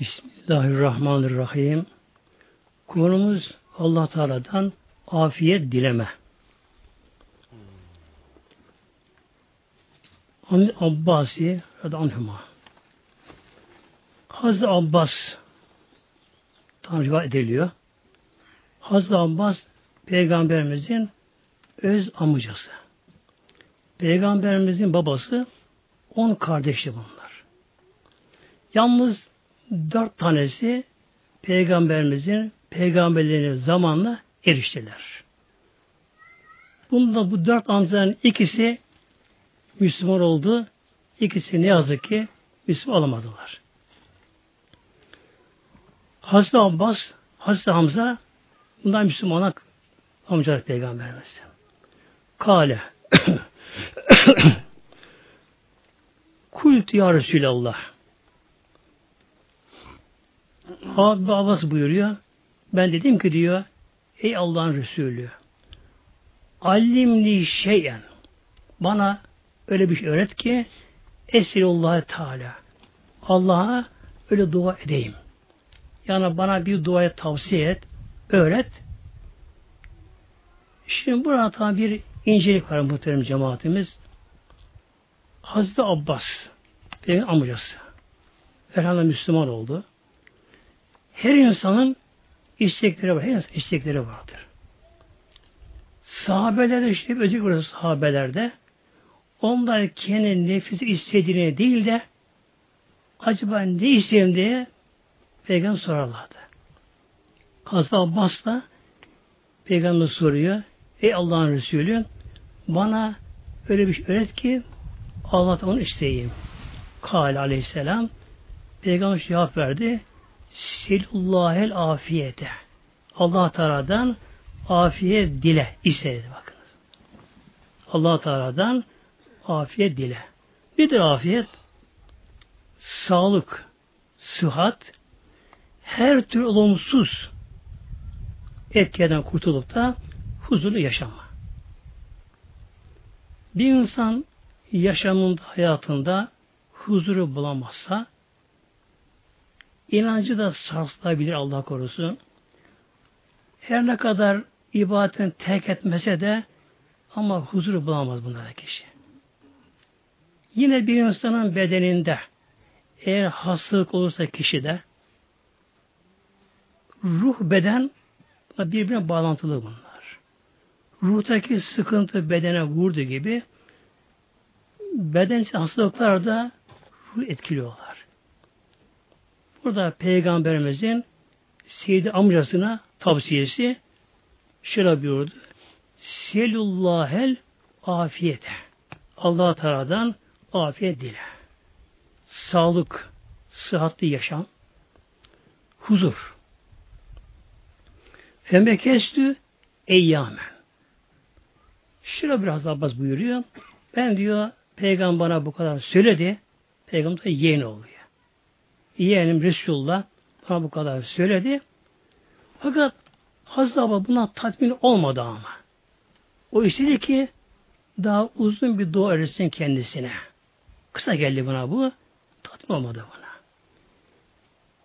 Bismillahirrahmanirrahim. Konumuz Allah Teala'dan afiyet dileme. An Abbasi radıyallahu Hazreti Abbas tam ediliyor. Hazreti Abbas peygamberimizin öz amcası. Peygamberimizin babası on kardeşi bunlar. Yalnız dört tanesi peygamberimizin peygamberliğine zamanla eriştiler. Bunda bu dört amcanın ikisi Müslüman oldu. İkisi ne yazık ki Müslüman olamadılar. Hazreti Abbas, Hazreti Hamza bunlar Müslümana amcalar peygamberimiz. Kale Kult ya Resulallah Abi Abbas buyuruyor. Ben dedim ki diyor ey Allah'ın Resulü Allimli şeyen bana öyle bir şey öğret ki Esirullahü Teala Allah'a öyle dua edeyim. Yani bana bir duaya tavsiye et, öğret. Şimdi burada tabi bir incelik var muhterem cemaatimiz. Hazreti Abbas, benim amcası. Elhamdülillah Müslüman oldu. Her insanın istekleri var. Her insanın istekleri vardır. Sahabelerde işte özellikle burada sahabelerde onlar kendi nefisi istediğine değil de acaba ne isteyeyim diye peygamber sorarlardı. Hazreti Abbas da peygamber soruyor. Ey Allah'ın Resulü bana öyle bir şey öğret ki Allah'tan onu isteyeyim. Kale aleyhisselam peygamber cevap verdi. Silullahel afiyete. Allah Teala'dan afiyet dile istedi bakınız. Allah Teala'dan afiyet dile. Nedir afiyet? Sağlık, sıhhat, her tür olumsuz etkiden kurtulup da huzurlu yaşama. Bir insan yaşamında, hayatında huzuru bulamazsa inancı da sarsılabilir Allah korusun. Her ne kadar ibadetin terk etmese de ama huzuru bulamaz bunlara kişi. Yine bir insanın bedeninde eğer hastalık olursa kişide ruh beden birbirine bağlantılı bunlar. Ruhtaki sıkıntı bedene vurdu gibi beden hastalıklar da ruh etkiliyorlar. Burada Peygamberimizin Seyyid amcasına tavsiyesi şöyle buyurdu. Selullahel afiyete. Allah Teala'dan afiyet dile. Sağlık, sıhhatli yaşam, huzur. Fembekestü eyyamen. Şöyle biraz Abbas buyuruyor. Ben diyor peygamber bana bu kadar söyledi. Peygamber yeğen oluyor. Yeğenim Resulullah bana bu kadar söyledi. Fakat Hazreti Abba buna tatmin olmadı ama. O istedi ki daha uzun bir dua öğretsin kendisine. Kısa geldi buna bu. Tatmin olmadı bana.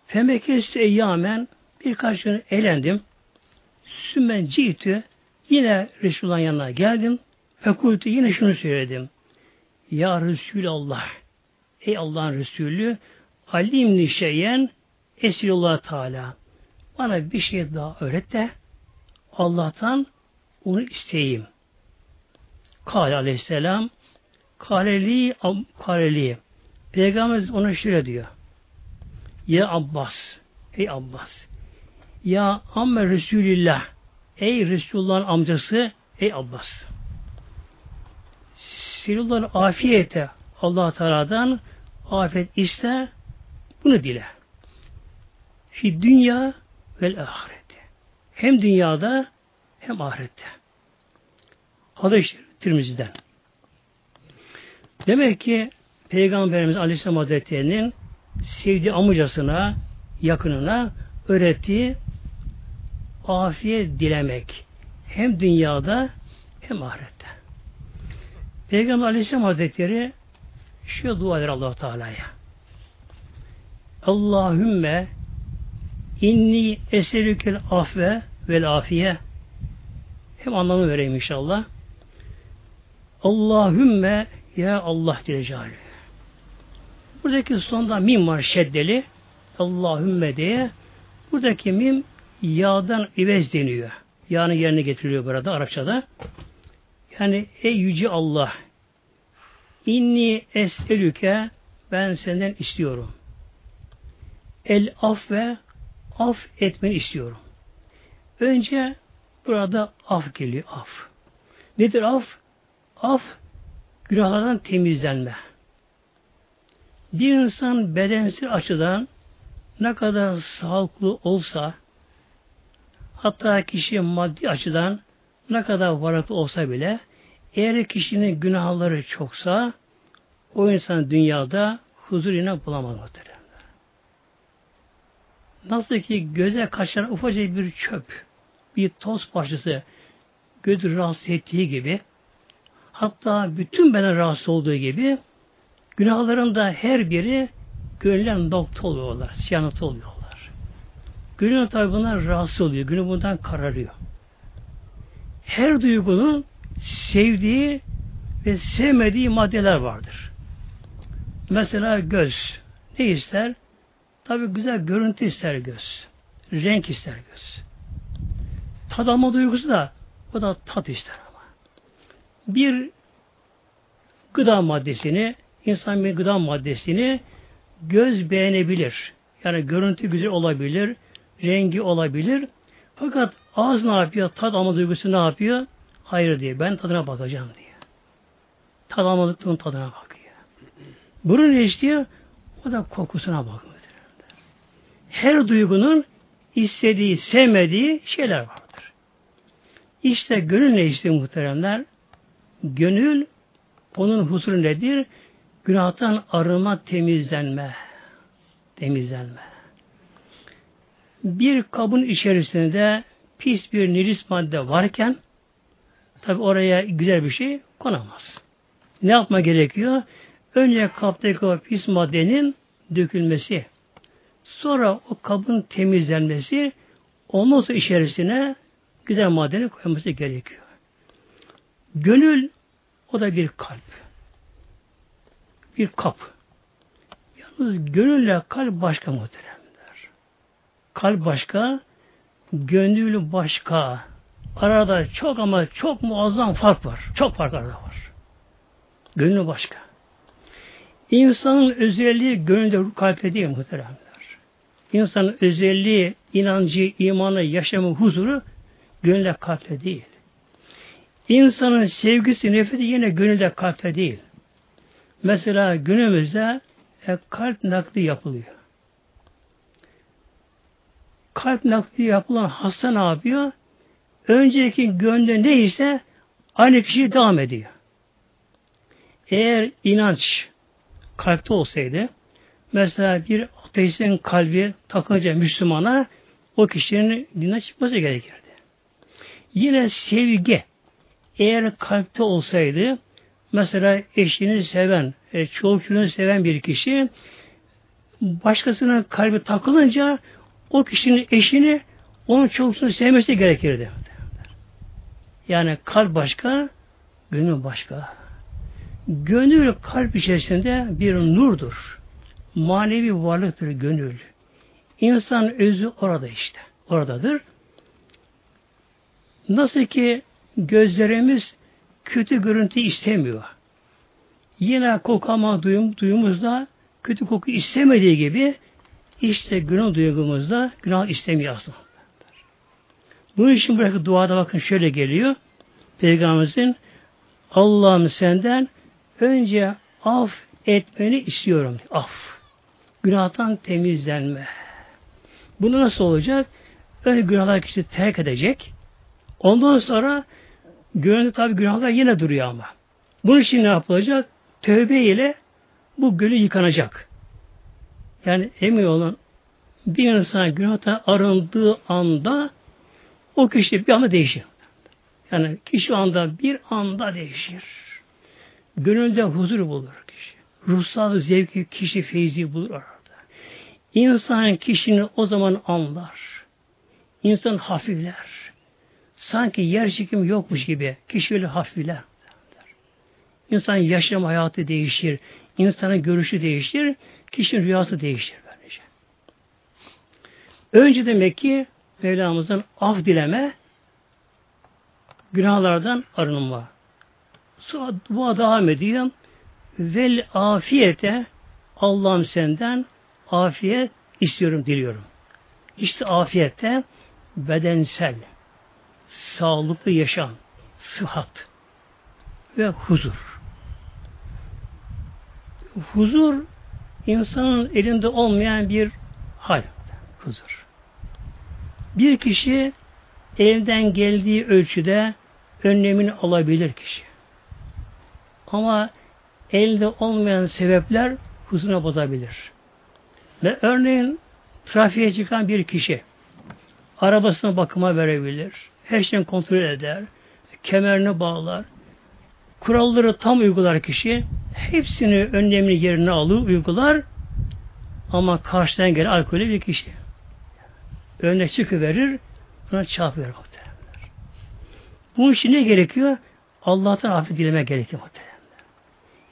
Femekestü eyyamen birkaç gün eğlendim. Sümmen cihtü yine Resulullah'ın yanına geldim. Fekultu yine şunu söyledim. Ya Resulallah Ey Allah'ın Resulü alimni şeyen esilullah Teala bana bir şey daha öğret de Allah'tan onu isteyeyim. Kale aleyhisselam Kaleli Kaleli Peygamberimiz ona şöyle diyor. Ya Abbas Ey Abbas Ya amme Resulillah Ey Resulullah'ın amcası Ey Abbas Sirullah'ın afiyete allah Teala'dan afiyet iste bunu dile. Fi dünya vel ahirette. Hem dünyada hem ahirette. Hadis Tirmizi'den. Demek ki Peygamberimiz Aleyhisselam Hazretleri'nin sevdiği amcasına, yakınına öğrettiği afiyet dilemek. Hem dünyada hem ahirette. Peygamber Aleyhisselam Hazretleri şu dua eder allah Teala'ya. Allahümme inni eselükel afve vel afiye hem anlamı vereyim inşallah. Allahümme ya Allah Celle Buradaki sonda mim var şeddeli. Allahümme diye. Buradaki mim yağdan ivez deniyor. Yağını yerine getiriliyor burada Arapçada. Yani ey yüce Allah inni es'elüke ben senden istiyorum. El af ve af etmeni istiyorum. Önce burada af geliyor, af. Nedir af? Af, günahlardan temizlenme. Bir insan bedensel açıdan ne kadar sağlıklı olsa, hatta kişi maddi açıdan ne kadar varlıklı olsa bile, eğer kişinin günahları çoksa, o insan dünyada huzur yine bulamaz muhtemelen. Nasıl ki göze kaçan ufacık bir çöp, bir toz parçası gözü rahatsız ettiği gibi, hatta bütün beden rahatsız olduğu gibi, günahların da her biri gönülen nokta oluyorlar, siyanata oluyorlar. Gönül tabi bundan rahatsız oluyor, gönül bundan kararıyor. Her duygunun sevdiği ve sevmediği maddeler vardır. Mesela göz ne ister? Tabi güzel görüntü ister göz. Renk ister göz. Tad alma duygusu da o da tat ister ama. Bir gıda maddesini, insan bir gıda maddesini göz beğenebilir. Yani görüntü güzel olabilir, rengi olabilir. Fakat ağız ne yapıyor? Tad alma duygusu ne yapıyor? Hayır diye. Ben tadına bakacağım diye. Tad almadıklığın tadına bakıyor. Burun ne istiyor? O da kokusuna bakıyor. Her duygunun istediği, sevmediği şeyler vardır. İşte gönül ne istiyor muhteremler? Gönül onun huzuru nedir? Günahtan arınma, temizlenme. Temizlenme. Bir kabın içerisinde pis bir nilis madde varken tabi oraya güzel bir şey konamaz. Ne yapma gerekiyor? Önce kaptaki o pis maddenin dökülmesi. Sonra o kabın temizlenmesi ondan sonra içerisine güzel madeni koyması gerekiyor. Gönül o da bir kalp. Bir kap. Yalnız gönülle kalp başka muhteremler. Kalp başka, gönül başka. Arada çok ama çok muazzam fark var. Çok fark arada var. Gönül başka. İnsanın özelliği gönülde kalpte değil muhteremler. İnsanın özelliği, inancı, imanı, yaşamı, huzuru gönülde kalpte değil. İnsanın sevgisi, nefreti yine gönülde kalpte değil. Mesela günümüzde e, kalp nakli yapılıyor. Kalp nakli yapılan hasta ne yapıyor? Önceki gönlü neyse aynı kişi devam ediyor. Eğer inanç kalpte olsaydı, mesela bir ateistin kalbi takınca Müslümana o kişinin dinden çıkması gerekirdi. Yine sevgi eğer kalpte olsaydı mesela eşini seven, e, çocuğunu seven bir kişi başkasının kalbi takılınca o kişinin eşini onun çocuğunu sevmesi gerekirdi. Yani kalp başka, gönül başka. Gönül kalp içerisinde bir nurdur manevi varlıktır gönül. İnsan özü orada işte. Oradadır. Nasıl ki gözlerimiz kötü görüntü istemiyor. Yine kokama duyum, duyumuzda kötü koku istemediği gibi işte günah duygumuzda günah istemiyor aslında. Bunun için bırakıp duada bakın şöyle geliyor. Peygamberimizin Allah'ım senden önce af etmeni istiyorum. Af. Günahtan temizlenme. Bunu nasıl olacak? Önce günahlar kişi terk edecek. Ondan sonra gönlünde tabi günahlar yine duruyor ama. Bunun için ne yapılacak? Tövbe ile bu gönül yıkanacak. Yani emin olun bir insan günahtan arındığı anda o kişi bir anda değişir. Yani kişi anda bir anda değişir. Gönülde huzur bulur. Ruhsal zevki kişi feyzi bulur orada. İnsan kişinin o zaman anlar. İnsan hafifler. Sanki yer çekimi yokmuş gibi. Kişi öyle hafifler. İnsan yaşam hayatı değişir. İnsanın görüşü değişir. Kişinin rüyası değişir. Böylece. Önce demek ki Mevlamızın af dileme günahlardan arınma. Sonra dua devam ediyor. Vel afiyete Allah'ım senden afiyet istiyorum, diliyorum. İşte afiyette bedensel, sağlıklı yaşam, sıhhat ve huzur. Huzur insanın elinde olmayan bir hal. Huzur. Bir kişi elden geldiği ölçüde önlemini alabilir kişi. Ama elde olmayan sebepler huzuruna bozabilir. Ve örneğin trafiğe çıkan bir kişi arabasına bakıma verebilir, her şeyi kontrol eder, kemerini bağlar, kuralları tam uygular kişi, hepsini önlemini yerine alır, uygular ama karşıdan gelen alkolü bir kişi. Önüne çıkıverir, ona çarpıverir muhteremler. Bunun için ne gerekiyor? Allah'tan afiyet dilemek gerekiyor muhteremler.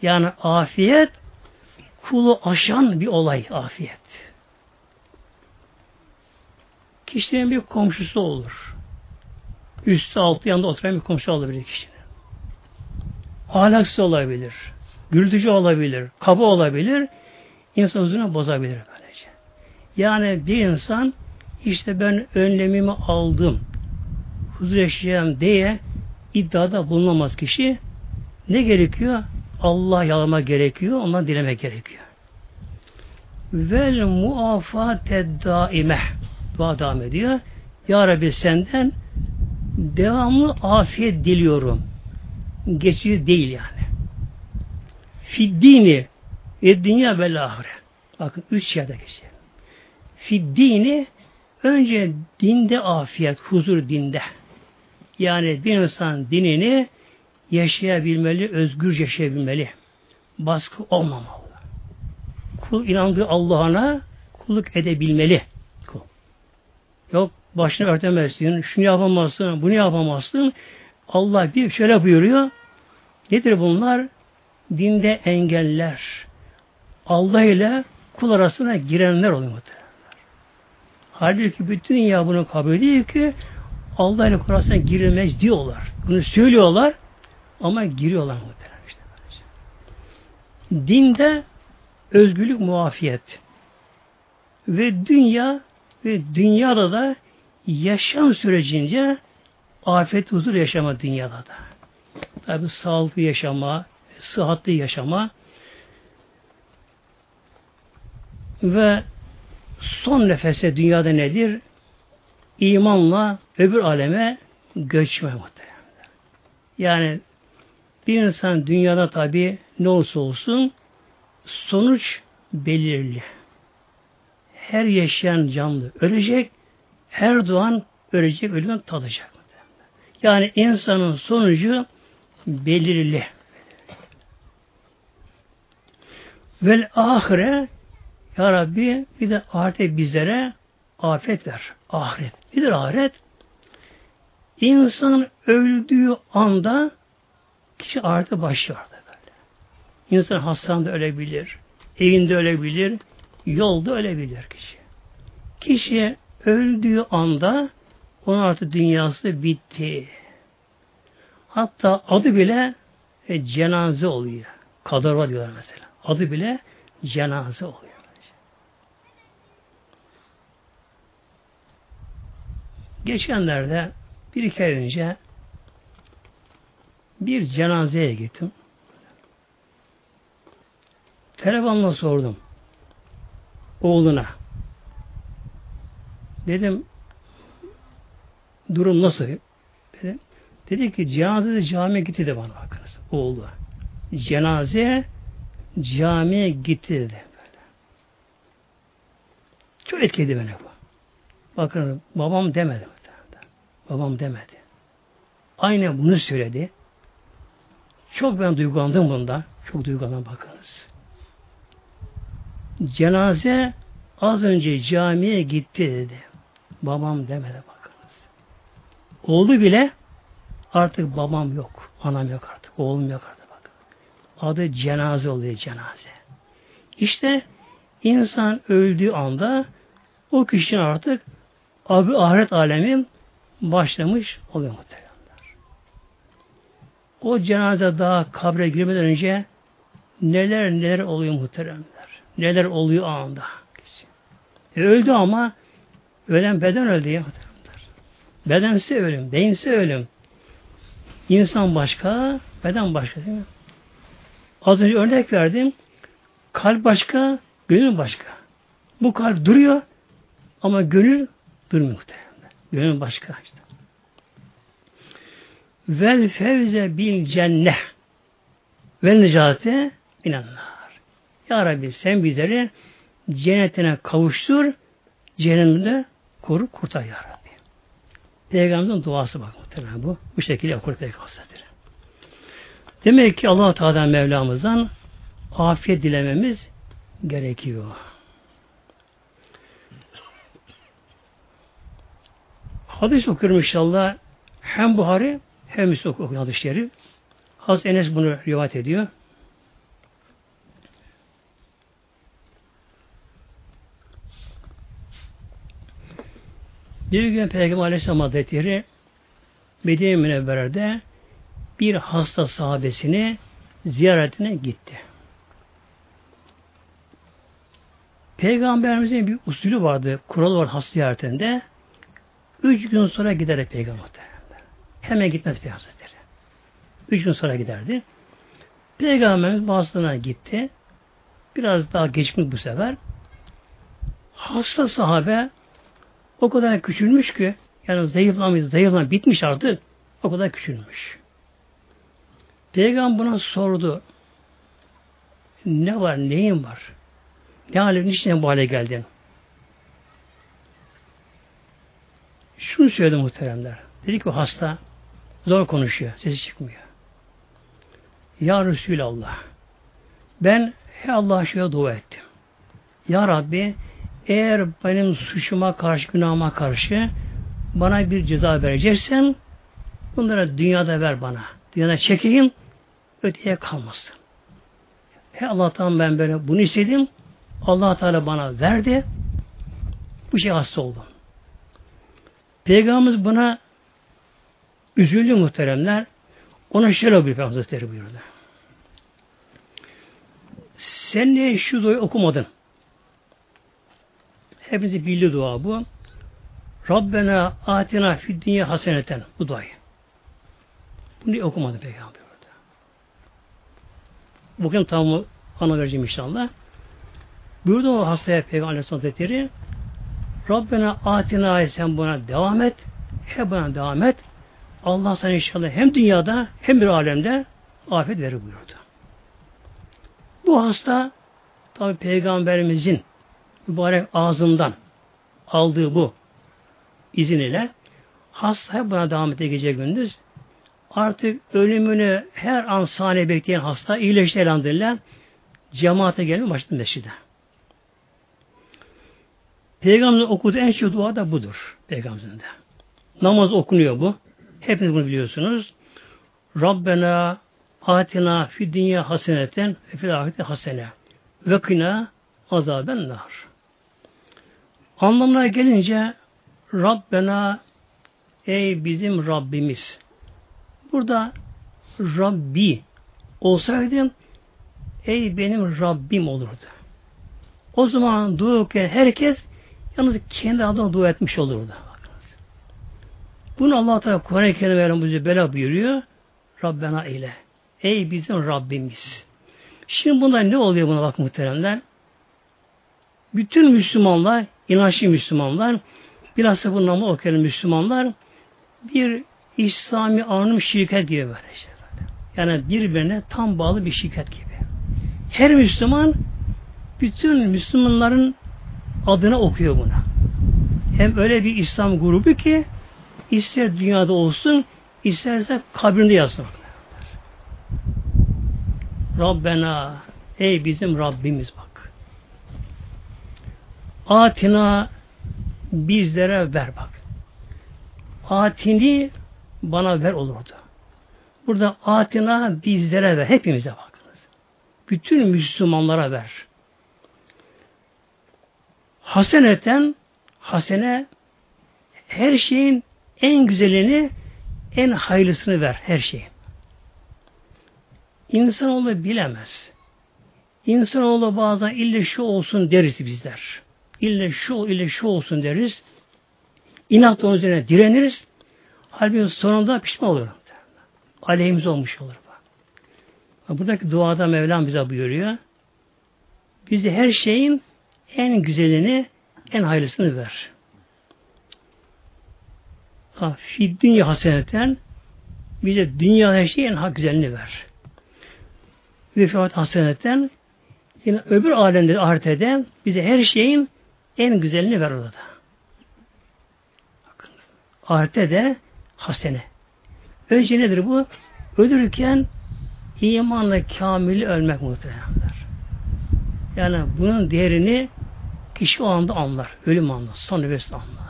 Yani afiyet kulu aşan bir olay afiyet. Kişinin bir komşusu olur. Üstü altı yanında oturan bir komşu olabilir kişinin. Ahlaksız olabilir. Gürültücü olabilir. Kaba olabilir. İnsan huzurunu bozabilir böylece. Yani bir insan işte ben önlemimi aldım. Huzur yaşayacağım diye iddiada bulunamaz kişi. Ne gerekiyor? Allah yalama gerekiyor, ondan dilemek gerekiyor. Vel muafate daime dua devam ediyor. Ya Rabbi senden devamlı afiyet diliyorum. Geçici değil yani. Fiddini ve dünya ve ahire. Bakın üç yerde geçiyor. Fiddini önce dinde afiyet, huzur dinde. Yani bir insan dinini yaşayabilmeli, özgür yaşayabilmeli. Baskı olmamalı. Kul inandığı Allah'ına kulluk edebilmeli. Kul. Yok başını örtemezsin, şunu yapamazsın, bunu yapamazsın. Allah bir şöyle buyuruyor. Nedir bunlar? Dinde engeller. Allah ile kul arasına girenler oluyor. Halbuki bütün dünya bunu kabul ediyor ki Allah ile kul arasına girilmez diyorlar. Bunu söylüyorlar ama giriyorlar muhtemelen işte. Dinde özgürlük muafiyet. Ve dünya ve dünyada da yaşam sürecince afet huzur yaşama dünyada da. Tabi sağlıklı yaşama, sıhhatli yaşama ve son nefese dünyada nedir? İmanla öbür aleme göçme muhtemelen. Yani bir insan dünyada tabi ne olursa olsun sonuç belirli. Her yaşayan canlı ölecek, her doğan ölecek, ölümden tadacak. Yani insanın sonucu belirli. Vel ahire Ya Rabbi bir de ahiret bizlere afet ver. Ahiret. Nedir ahiret? İnsan öldüğü anda kişi ahirete başlıyor böyle. İnsan hastanede ölebilir, evinde ölebilir, yolda ölebilir kişi. Kişi öldüğü anda onun artık dünyası bitti. Hatta adı bile e, cenaze oluyor. Kadırva diyorlar mesela. Adı bile cenaze oluyor. Geçenlerde bir iki önce bir cenazeye gittim. Telefonla sordum. Oğluna. Dedim durum nasıl? Dedim. Dedi ki cenaze camiye gitti de bana bakınız. Oğlu. Cenaze camiye gitti dedi. Böyle. Çok etkiledi beni bu. Bakın babam demedi. Babam demedi. Aynen bunu söyledi. Çok ben duygulandım bunda. Çok duygulandım bakınız. Cenaze az önce camiye gitti dedi. Babam demedi bakınız. Oğlu bile artık babam yok. Anam yok artık. Oğlum yok artık. Bakın. Adı cenaze oluyor cenaze. İşte insan öldüğü anda o kişinin artık abi ahiret alemi başlamış oluyor muhtemelen. O cenaze daha kabre girmeden önce neler neler oluyor muhteremler. Neler oluyor anında. E öldü ama ölen beden öldü ya muhteremler. Bedense ölüm, beyinse ölüm. İnsan başka, beden başka değil mi? Az önce örnek verdim. Kalp başka, gönül başka. Bu kalp duruyor ama gönül durmuyor muhtemelen. Gönül başka işte. Vel fevze bil cenne ve necate minanlar. Ya Rabbi sen bizleri cennetine kavuştur, cehennemde koru, kurtar ya Rabbi. Peygamberin duası bak muhtemelen bu. Bu şekilde okur Peygamber Demek ki allah Teala Mevlamızdan afiyet dilememiz gerekiyor. Hadis okuyorum inşallah. Hem Buhari hem Müslüm okuyor hadis-i şerif. Hazreti Enes bunu rivayet ediyor. Bir gün Peygamber Aleyhisselam Hazretleri Medine Münevvere'de bir hasta sahabesini ziyaretine gitti. Peygamberimizin bir usulü vardı, kuralı var hasta ziyaretinde. Üç gün sonra gider Peygamber. Hemen gitmez Peygamber Hazretleri. Üç gün sonra giderdi. Peygamberimiz bazılarına gitti. Biraz daha geçmiş bu sefer. Hasta sahabe o kadar küçülmüş ki yani zayıflamış, zayıflamış, bitmiş artık. O kadar küçülmüş. Peygamber buna sordu. Ne var, neyin var? Ne hali, niçin bu hale geldin? Şunu söyledi muhteremler. Dedi ki hasta zor konuşuyor, sesi çıkmıyor. Ya Resulallah ben he Allah'a şöyle dua ettim. Ya Rabbi eğer benim suçuma karşı, günahıma karşı bana bir ceza vereceksen bunlara dünyada ver bana. Dünyada çekeyim, öteye kalmasın. He Allah'tan ben böyle bunu istedim. allah Teala bana verdi. Bu şey hasta oldum. Peygamberimiz buna üzüldü muhteremler. Ona şöyle bir Hazretleri buyurdu. Sen niye şu duayı okumadın? Hepinizi bildi dua bu. Rabbena atina fid haseneten bu duayı. Bunu okumadı peygamber orada. Bugün tamamı ana vereceğim inşallah. Buyurdu o hastaya peygamber aleyhisselam hazretleri Rabbena atina sen buna devam et. Hep buna devam et. Allah sana inşallah hem dünyada hem bir alemde afet verir buyurdu. Bu hasta tabi peygamberimizin mübarek ağzından aldığı bu izin ile hasta buna devam edecek gece gündüz. Artık ölümünü her an saniye bekleyen hasta iyileşti elhamdülillah. Cemaate gelme başladı meşride. Peygamberin okuduğu en çok dua da budur. Peygamberin de. Namaz okunuyor bu. Hepiniz bunu biliyorsunuz. Rabbena atina fi dünya haseneten ve fil ahirete hasene ve kına azaben nar. Anlamına gelince Rabbena ey bizim Rabbimiz. Burada Rabbi olsaydı ey benim Rabbim olurdu. O zaman dua herkes yalnız kendi adına dua etmiş olurdu. Bunu Allah Teala Kur'an-ı Kerim'e bize bela buyuruyor. Rabbena ile. Ey bizim Rabbimiz. Şimdi bunlar ne oluyor buna bak muhteremler? Bütün Müslümanlar, inançlı Müslümanlar, biraz da bu namı okuyan Müslümanlar bir İslami anonim şirket gibi böyle şey. Yani birbirine tam bağlı bir şirket gibi. Her Müslüman bütün Müslümanların adına okuyor buna. Hem öyle bir İslam grubu ki ister dünyada olsun isterse kabrinde yazsın. Rabbena ey bizim Rabbimiz bak. atina bizlere ver bak. Atini bana ver olurdu. Burada atina bizlere ver. Hepimize bakınız. Bütün Müslümanlara ver. Haseneten hasene her şeyin en güzelini en hayırlısını ver her şeyin. İnsanoğlu bilemez. İnsanoğlu bazen ille şu olsun deriz bizler. İlle şu, ille şu olsun deriz. İnat onun üzerine direniriz. Halbuki sonunda pişman olur. Aleyhimiz olmuş olur. Buradaki duada Mevlam bize buyuruyor. Bize her şeyin en güzelini, en hayırlısını ver. Ha, fi dünya haseneten bize dünya her şeyin en güzelini ver. Ve fi haseneten yine öbür alemde ahirete bize her şeyin en güzelini ver orada. Bakın. Ahirette de hasene. Önce nedir bu? Ölürken imanla kamil ölmek muhtemelenler. Yani bunun değerini kişi o anda anlar. Ölüm anlar. Son nefes anlar.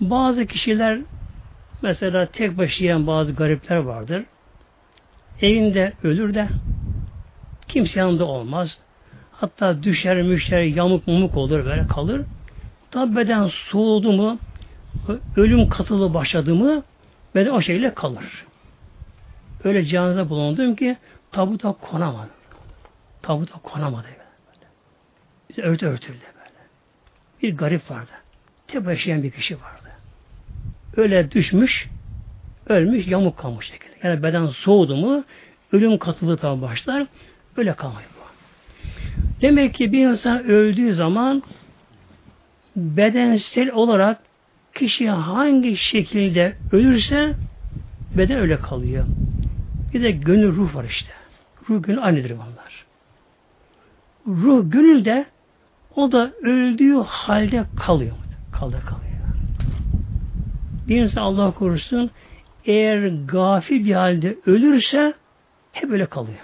Bazı kişiler mesela tek başıyan bazı garipler vardır. Evinde ölür de kimse yanında olmaz. Hatta düşer, müşter, yamuk mumuk olur böyle kalır. Tabi beden soğudu mu, ölüm katılı başladı mı beden o şekilde kalır. Öyle canınıza bulundum ki tabuta konamadı. Tabuta konamadı. Böyle. Örtü örtüldü böyle. Bir garip vardı. Tek yaşayan bir kişi vardı. Öyle düşmüş, ölmüş, yamuk kalmış şekilde. Yani beden soğudu mu ölüm katılığı tabi başlar. Öyle kalmıyor. Demek ki bir insan öldüğü zaman bedensel olarak kişi hangi şekilde ölürse beden öyle kalıyor. Bir de gönül ruh var işte. Ruh gönül aynıdır bunlar. Ruh gönül de o da öldüğü halde kalıyor. Kaldı kalıyor. Bir insan Allah korusun eğer gafil bir halde ölürse hep öyle kalıyor.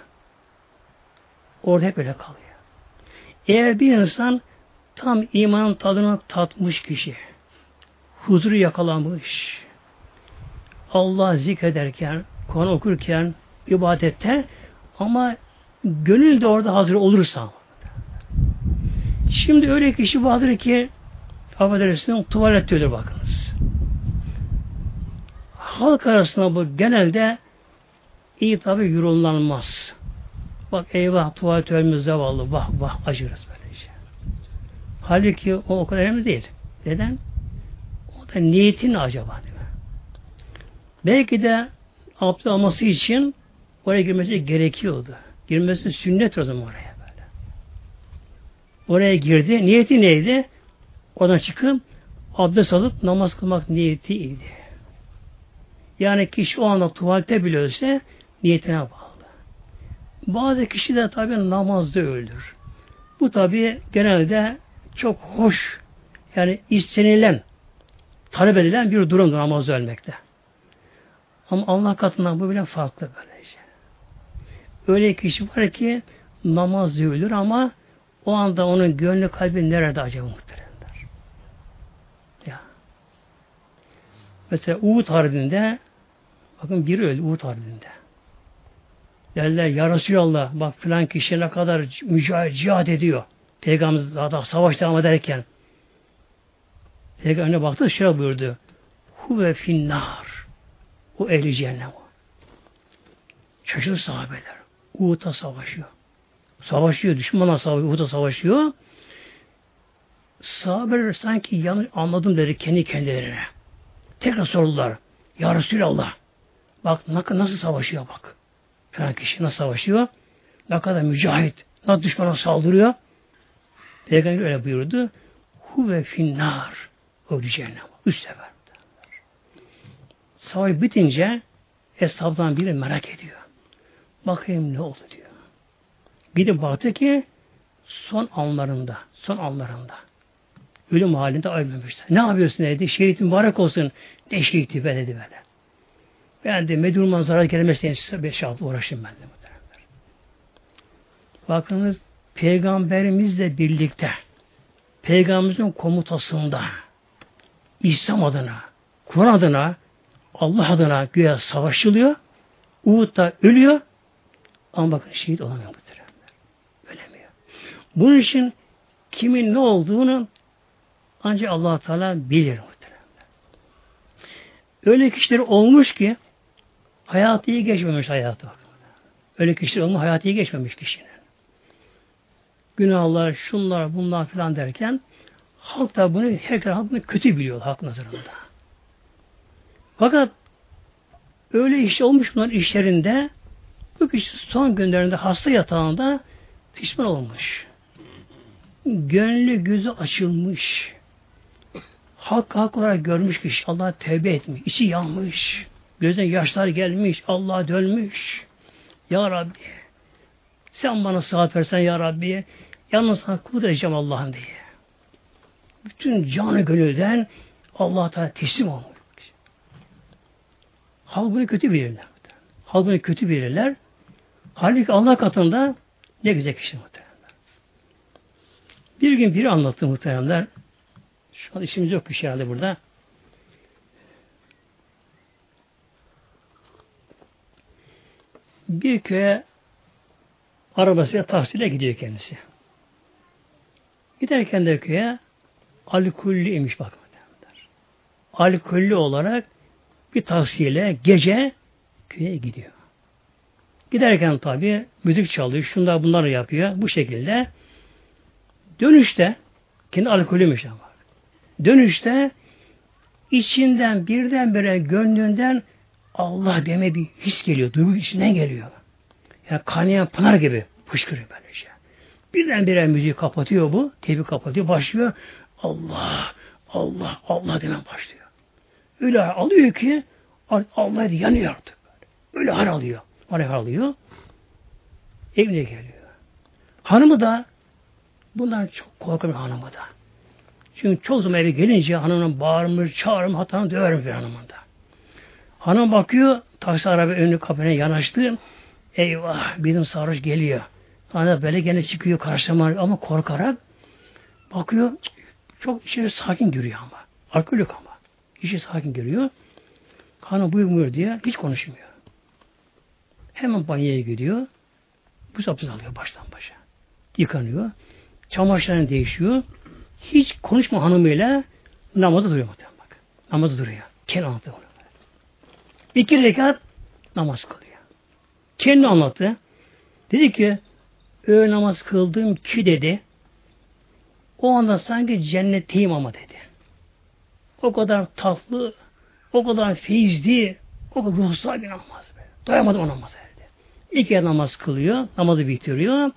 Orada hep öyle kalıyor. Eğer bir insan tam iman tadını tatmış kişi, huzuru yakalamış, Allah zikrederken, Kur'an okurken, ibadette ama gönül de orada hazır olursa şimdi öyle kişi vardır ki affedersiniz tuvalette ölür bakınız. Halk arasında bu genelde iyi tabi yorumlanmaz. Bak eyvah tuvalet ölmüş zavallı. Vah vah acırız böylece. Halbuki o o kadar önemli değil. Neden? O da niyetin acaba değil mi? Belki de abdest alması için oraya girmesi gerekiyordu. Girmesi sünnet o zaman oraya böyle. Oraya girdi. Niyeti neydi? Oradan çıkıp abdest alıp namaz kılmak niyetiydi. Yani kişi o anda tuvalete bile ölse niyetine bağlı. Bazı kişi de tabi namazda öldür. Bu tabi genelde çok hoş yani istenilen talep edilen bir durumdur namazda ölmekte. Ama Allah katından bu bile farklı böylece. Öyle kişi var ki namaz ölür ama o anda onun gönlü kalbi nerede acaba muhteremler? Ya. Mesela Uğut Harbi'nde bakın biri öldü Uğut Harbi'nde. Derler ya Resulallah bak filan kişi ne kadar mücahit, cihad ediyor. Peygamber daha savaş devam ederken. Peygamber'e baktı şöyle buyurdu. Huve finnar. O ehli cehennem o. Şaşırdı sahabeler. Uhud'a savaşıyor. Savaşıyor. Düşmanla savaşıyor. Uhud'a savaşıyor. Sahabeler sanki yanlış anladım dedi kendi kendilerine. Tekrar sordular. Ya Resulallah. Bak nasıl savaşıyor bak falan kişi nasıl savaşıyor? Ne kadar mücahit, nasıl düşmana saldırıyor? Peygamber öyle buyurdu. Huve finnar. Öldü cehennem. Üç sefer. Savaş bitince hesaptan biri merak ediyor. Bakayım ne oldu diyor. Gidip baktı ki son anlarında, son anlarında ölüm halinde ölmemişler. Ne yapıyorsun dedi. Şehitin mübarek olsun. Ne şehiti be dedi böyle. Ben de medurman zarar gelmesin beş altı uğraşayım ben de. Bakınız peygamberimizle birlikte peygamberimizin komutasında İslam adına, Kur'an adına, Allah adına güya savaşılıyor. Uhud'da ölüyor. Ama bakın şehit olamıyor bu trenler. Ölemiyor. Bunun için kimin ne olduğunu ancak allah Teala bilir muhtemelen. Öyle kişiler olmuş ki hayatı iyi geçmemiş hayatı. Öyle kişiler olmuş hayatı iyi geçmemiş kişinin. Günahlar, şunlar, bunlar filan derken halk da bunu, herkes halk bunu kötü biliyor halk nazarında. Fakat öyle iş olmuş bunların işlerinde bu kişi son günlerinde hasta yatağında pişman olmuş. Gönlü gözü açılmış. Hak hak olarak görmüş kişi. Allah tevbe etmiş. içi yanmış. Gözden yaşlar gelmiş. Allah dönmüş. Ya Rabbi sen bana sıhhat versen Ya Rabbi yalnız sana kulluk edeceğim Allah'ın diye. Bütün canı gönülden Allah Teala teslim olmuş. Halk bunu kötü bilirler. Halk bunu kötü bilirler. Halbuki Allah katında ne güzel kişi muhteremler. Bir gün biri anlattı muhteremler. Şu an işimiz yok kişi herhalde burada. Bir köye arabasıyla taksiyle gidiyor kendisi. Giderken de köye alkollü imiş bak. Alkollü olarak bir taksiyle gece köye gidiyor. Giderken tabi müzik çalıyor, şunlar bunları yapıyor. Bu şekilde dönüşte kendi alkolüymüş ama. Dönüşte içinden birdenbire gönlünden Allah deme bir his geliyor. Duygu içinden geliyor. Yani kanayan pınar gibi fışkırıyor böylece. Birdenbire müziği kapatıyor bu. Tebi kapatıyor. Başlıyor. Allah, Allah, Allah demen başlıyor. Öyle alıyor ki Allah yanıyor artık. Öyle har alıyor. Har alıyor. Evine geliyor. Hanımı da bundan çok korkuyor hanımı da. Çünkü çok zaman eve gelince hanımın bağırmış, çağırmış, hatta dövermiş hanımın da. Hanım bakıyor, taksi araba önünü kapına yanaştı. Eyvah, bizim sarhoş geliyor. Hani böyle gene çıkıyor karşıma ama korkarak bakıyor, çok içeri sakin görüyor ama. Alkol yok ama. İçi sakin görüyor. Hanım buyurmuyor diye hiç konuşmuyor. Hemen banyoya gidiyor. Bu sapsız alıyor baştan başa. Yıkanıyor. Çamaşırlarını değişiyor. Hiç konuşma hanımıyla namazı duruyor muhtemelen bak. Namazı duruyor. Kendi anlattı bunu. İki rekat namaz kılıyor. Kendi anlattı. Dedi ki öğle namaz kıldım ki dedi o anda sanki cennetteyim ama dedi. O kadar tatlı, o kadar feyizli, o kadar ruhsal bir namaz. Be. Doyamadım o namaza. Dedi. İlk yer namaz kılıyor, namazı bitiriyor.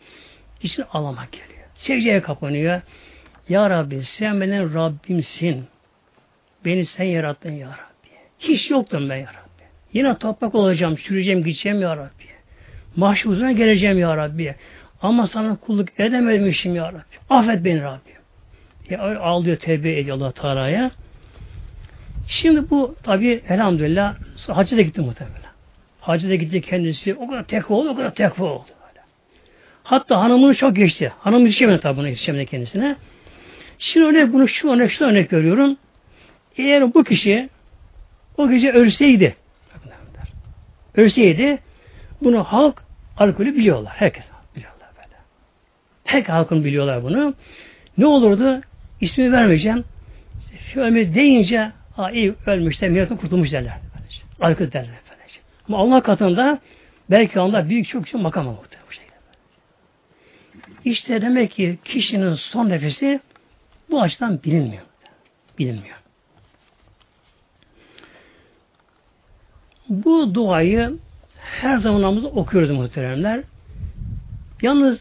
İçine ağlamak geliyor. Secdeye kapanıyor. Ya Rabbi sen benim Rabbimsin. Beni sen yarattın ya Rabbi. Hiç yoktum ben ya Rabbi. Yine toprak olacağım, süreceğim, gideceğim ya Rabbi. Mahşuzuna geleceğim ya Rabbi. Ama sana kulluk edememişim ya Rabbi. Affet beni Rabbi. Ya ağlıyor, tevbe ediyor Allah Teala'ya. Şimdi bu tabi elhamdülillah hacı da gitti muhtemelen. Hacı da gitti kendisi. O kadar tekva oldu, o kadar tekva oldu. Hatta hanımını çok geçti. Hanım yetişemedi tabi buna yetişemedi kendisine. Şimdi örnek bunu şu örnek şu örnek görüyorum. Eğer bu kişi o gece ölseydi ölseydi bunu halk alkolü biliyorlar. Herkes biliyorlar böyle. Herkes halkın biliyorlar bunu. Ne olurdu? İsmi vermeyeceğim. Şöyle deyince ha iyi ölmüş de kurtulmuş derler. Alkol derler. Böylece. Ama Allah katında belki Allah büyük çok çok makam muhtemelen. İşte demek ki kişinin son nefesi bu açıdan bilinmiyor. Bilinmiyor. Bu duayı her zaman namazda okuyoruz muhteremler. Yalnız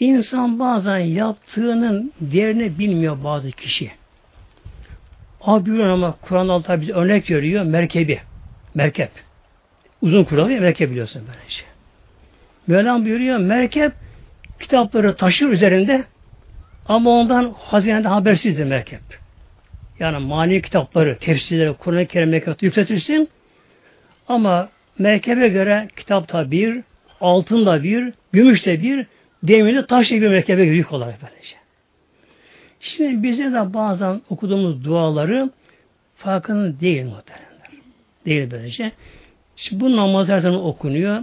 insan bazen yaptığının değerini bilmiyor bazı kişi. Abi ama Kur'an altında bize örnek görüyor. Merkebi. Merkep. Uzun kuralı ya merkep biliyorsun böylece. Mevlam buyuruyor merkep kitapları taşır üzerinde ama ondan hazinede habersizdir merkep. Yani mani kitapları, tefsirleri, Kur'an-ı Kerim merkepte yükseltirsin ama merkebe göre kitapta bir, altın da bir, gümüş de bir, Demiri taş gibi mürekkebe yük olarak böylece. Şimdi bize de bazen okuduğumuz duaları farkında değil muhteremler. Değil böylece. Şimdi bu namaz her zaman okunuyor.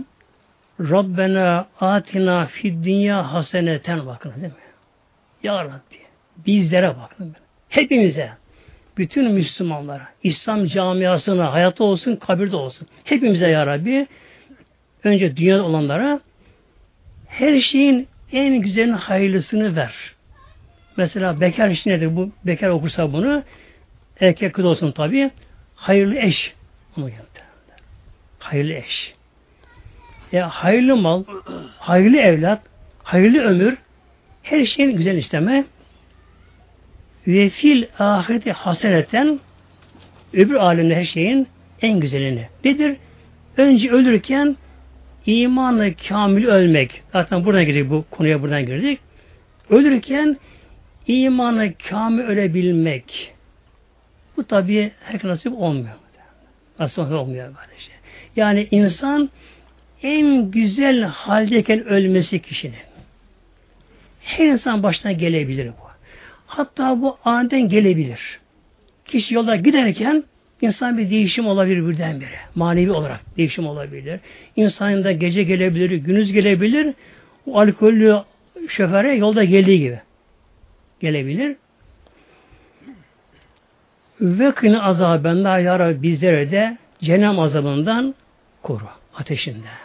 Rabbena atina fid dünya haseneten bakın değil mi? Ya Rabbi bizlere bakın. Hepimize bütün Müslümanlara, İslam camiasına, hayatta olsun, kabirde olsun. Hepimize ya Rabbi önce dünyada olanlara her şeyin en güzelin hayırlısını ver. Mesela bekar iş nedir? Bu bekar okursa bunu erkek kız olsun tabi. Hayırlı eş. Onu Hayırlı eş. E, hayırlı mal, hayırlı evlat, hayırlı ömür, her şeyin güzel isteme ve fil ahireti haseneten öbür alemde her şeyin en güzelini. Nedir? Önce ölürken imanı kamil ölmek. Zaten buradan girdik bu konuya buradan girdik. Ölürken imanı kamil ölebilmek. Bu tabi her nasip olmuyor. Nasıl olmuyor böyle şey. Yani insan en güzel haldeyken ölmesi kişinin. Her insan başına gelebilir bu. Hatta bu aniden gelebilir. Kişi yolda giderken insan bir değişim olabilir birdenbire. Manevi olarak değişim olabilir. İnsanın da gece gelebilir, gündüz gelebilir. O alkollü şoföre yolda geldiği gibi gelebilir. Ve kını azabından ya Rabbi bizlere de cehennem azabından koru. Ateşinden.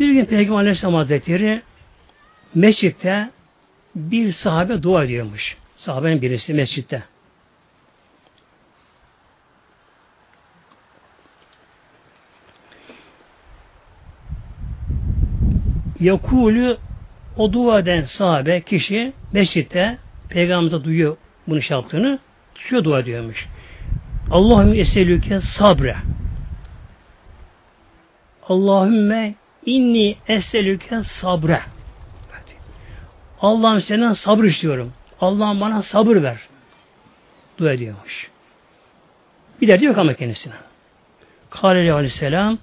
Bir gün Peygamber Aleyhisselam Hazretleri mescitte bir sahabe dua ediyormuş. Sahabenin birisi mescitte. Yakulü o dua eden sahabe kişi mescitte peygamberimize duyuyor bunu şey yaptığını şu dua ediyormuş. Allahümme eselüke sabre. Allahümme inni eselüke sabre. Allah'ım senden sabır istiyorum. Allah'ım bana sabır ver. Dua ediyormuş. Bir derdi yok ama kendisine. Kâleli aleyhisselam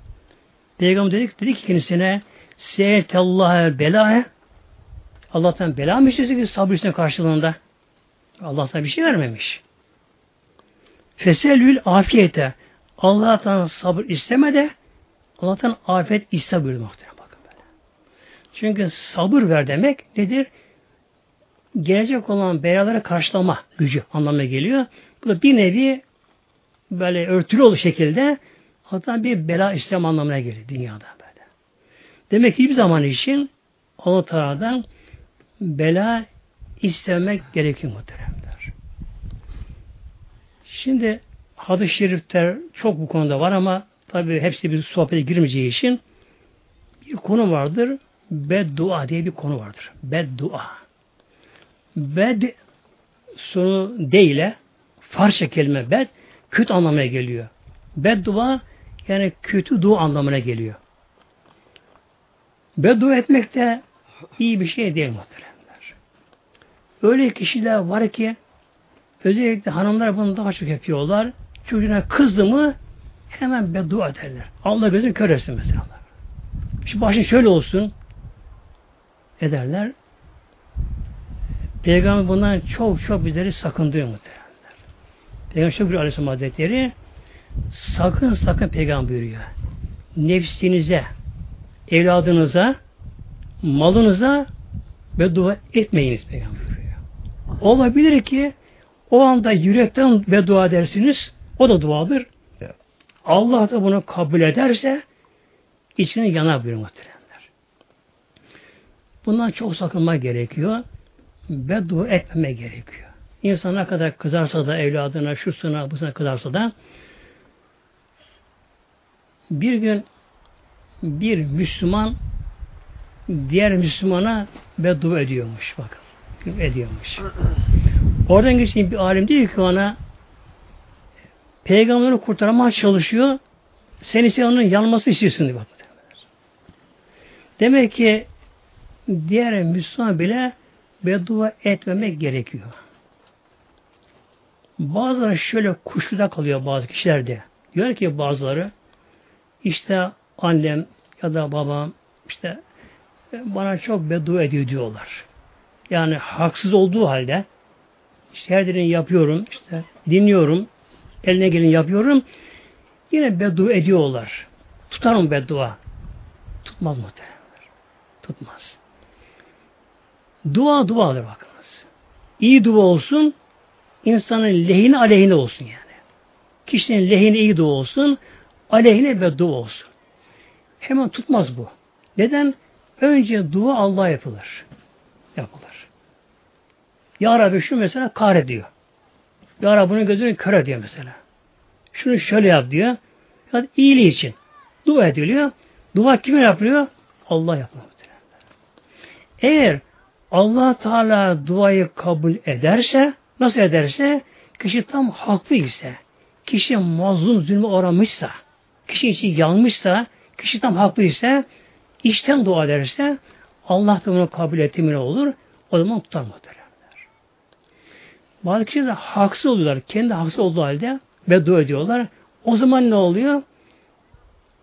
Peygamber dedi, dedi ki kendisine Seyyetallâhe belâhe Allah'tan bela mı istiyorsun ki sabır üstüne karşılığında? Allah'tan bir şey vermemiş. Feselül afiyete Allah'tan sabır isteme de Allah'tan afiyet iste buyurdu muhtemelen bakın böyle. Çünkü sabır ver demek nedir? Gelecek olan belaları karşılama gücü anlamına geliyor. Bu da bir nevi böyle örtülü olduğu şekilde hatta bir bela istem anlamına geliyor dünyada böyle. Demek ki bir zaman için Allah Teala'dan bela istemek gerekiyor muhteremler. Şimdi hadis-i şerifler çok bu konuda var ama tabi hepsi bir sohbete girmeyeceği için bir konu vardır. Beddua diye bir konu vardır. Beddua. Bed sonu değil Farsça kelime bed kötü anlamına geliyor. Beddua yani kötü dua anlamına geliyor. Beddua etmek de iyi bir şey değil muhteremler. Öyle kişiler var ki özellikle hanımlar bunu daha çok yapıyorlar. Çocuğuna kızdı mı hemen beddua ederler. Allah gözünü kör etsin mesela. Şu başın şöyle olsun ederler. Peygamber bundan çok çok bizleri sakındırıyor muhteremler. Peygamber çok bir Aleyhisselam Hazretleri sakın sakın peygamber buyuruyor. Nefsinize, evladınıza, malınıza beddua etmeyiniz peygamber buyuruyor. Olabilir ki o anda yürekten beddua edersiniz. O da duadır. Allah da bunu kabul ederse içine yanar buyuruyor muhteremler. Bundan çok sakınma gerekiyor. Beddua etmeme gerekiyor. İnsan ne kadar kızarsa da evladına, şusuna, busuna kızarsa da bir gün bir Müslüman diğer Müslümana beddua ediyormuş. Bakın. Ediyormuş. Oradan geçen bir alim diyor ki ona peygamberi kurtarmaya çalışıyor. Sen ise onun yanması istiyorsun diyor. Demek ki diğer Müslüman bile beddua etmemek gerekiyor. Bazıları şöyle kuşkuda kalıyor bazı kişilerde. Diyor ki bazıları işte annem ya da babam işte bana çok beddua ediyor diyorlar. Yani haksız olduğu halde işte her dediğini yapıyorum, işte dinliyorum, eline gelin yapıyorum. Yine beddua ediyorlar. Tutar mı beddua? Tutmaz muhtemelen. Tutmaz. Dua duadır bakınız. İyi dua olsun, insanın lehine aleyhine olsun yani. Kişinin lehine iyi dua olsun, aleyhine beddua olsun. Hemen tutmaz bu. Neden? Önce dua Allah yapılır. Yapılır. Ya Rabbi şu mesela kahrediyor. Ya Rabbi bunun gözünü kör ediyor mesela. Şunu şöyle yap diyor. Yani iyiliği için. Dua ediliyor. Dua kime yapıyor? Allah yapıyor. Eğer allah Teala duayı kabul ederse, nasıl ederse, kişi tam haklı ise, kişi mazlum zulmü uğramışsa, kişi için yanmışsa, kişi tam haklı ise, içten dua ederse, Allah da bunu kabul ettiği olur, o zaman tutar muhteremler. Bazı kişiler haksız oluyorlar. Kendi haksız olduğu halde beddua ediyorlar. O zaman ne oluyor?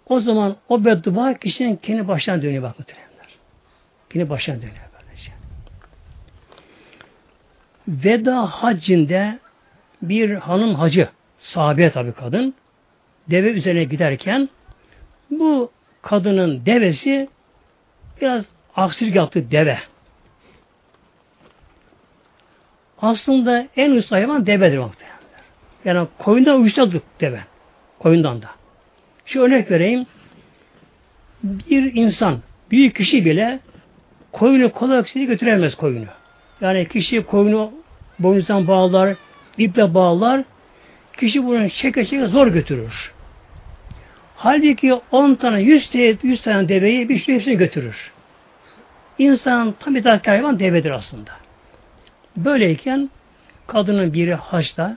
O zaman o beddua kişinin kendi başına dönüyor bak muhteremler. Kendi başına dönüyor böylece. Veda haccinde bir hanım hacı, sahabe tabi kadın, deve üzerine giderken bu kadının devesi biraz aksilik yaptı deve. Aslında en uysal hayvan devedir muhtemelen. Yani koyundan uysaldır deve. Koyundan da. Şu örnek vereyim. Bir insan, büyük kişi bile koyunu kolay aksini götüremez koyunu. Yani kişi koyunu boynuzdan bağlar, iple bağlar. Kişi bunu çeke çeke zor götürür. Halbuki 10 tane, 100 tane, 100 tane deveyi bir şey hepsini götürür. İnsanın tam bir hayvan devedir aslında. Böyleyken kadının biri haçta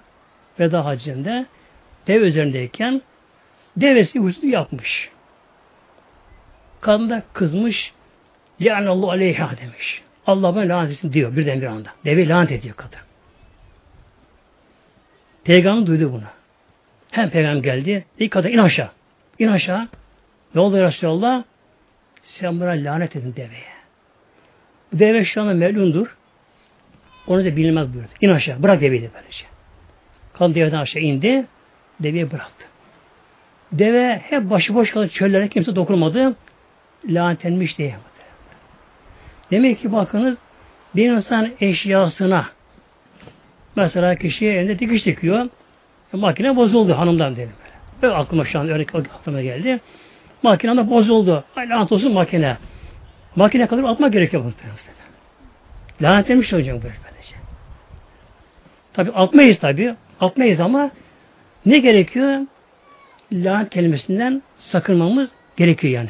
veda hacinde dev üzerindeyken devesi hususu yapmış. Kadın da kızmış Li'anallahu aleyha demiş. Allah bana lanet etsin diyor birden bir anda. Deve lanet ediyor kadın. Peygamber duydu bunu. Hem peygamber geldi. İlk kadın in aşağı. İn aşağı. Ne oldu Resulallah? Sen buna lanet edin deveye. Bu deve şu anda melundur. Onu da bilinmez buyurdu. İn aşağı. Bırak deveyi de böylece. Kadın deveden aşağı indi. Deveyi bıraktı. Deve hep başıboş kaldı çöllere kimse dokunmadı. Lanetlenmiş diye. Demek ki bakınız bir insan eşyasına mesela kişiye elinde dikiş dikiyor. Makine bozuldu hanımdan dedim. Böyle. aklıma şu an örnek aklıma geldi. Makine de bozuldu. Ay lanet olsun makine. Makine kadar atmak gerekiyor bu Lanetlemiş hocam böyle. Tabi atmayız tabi. Atmayız ama ne gerekiyor? Lanet kelimesinden sakınmamız gerekiyor yani.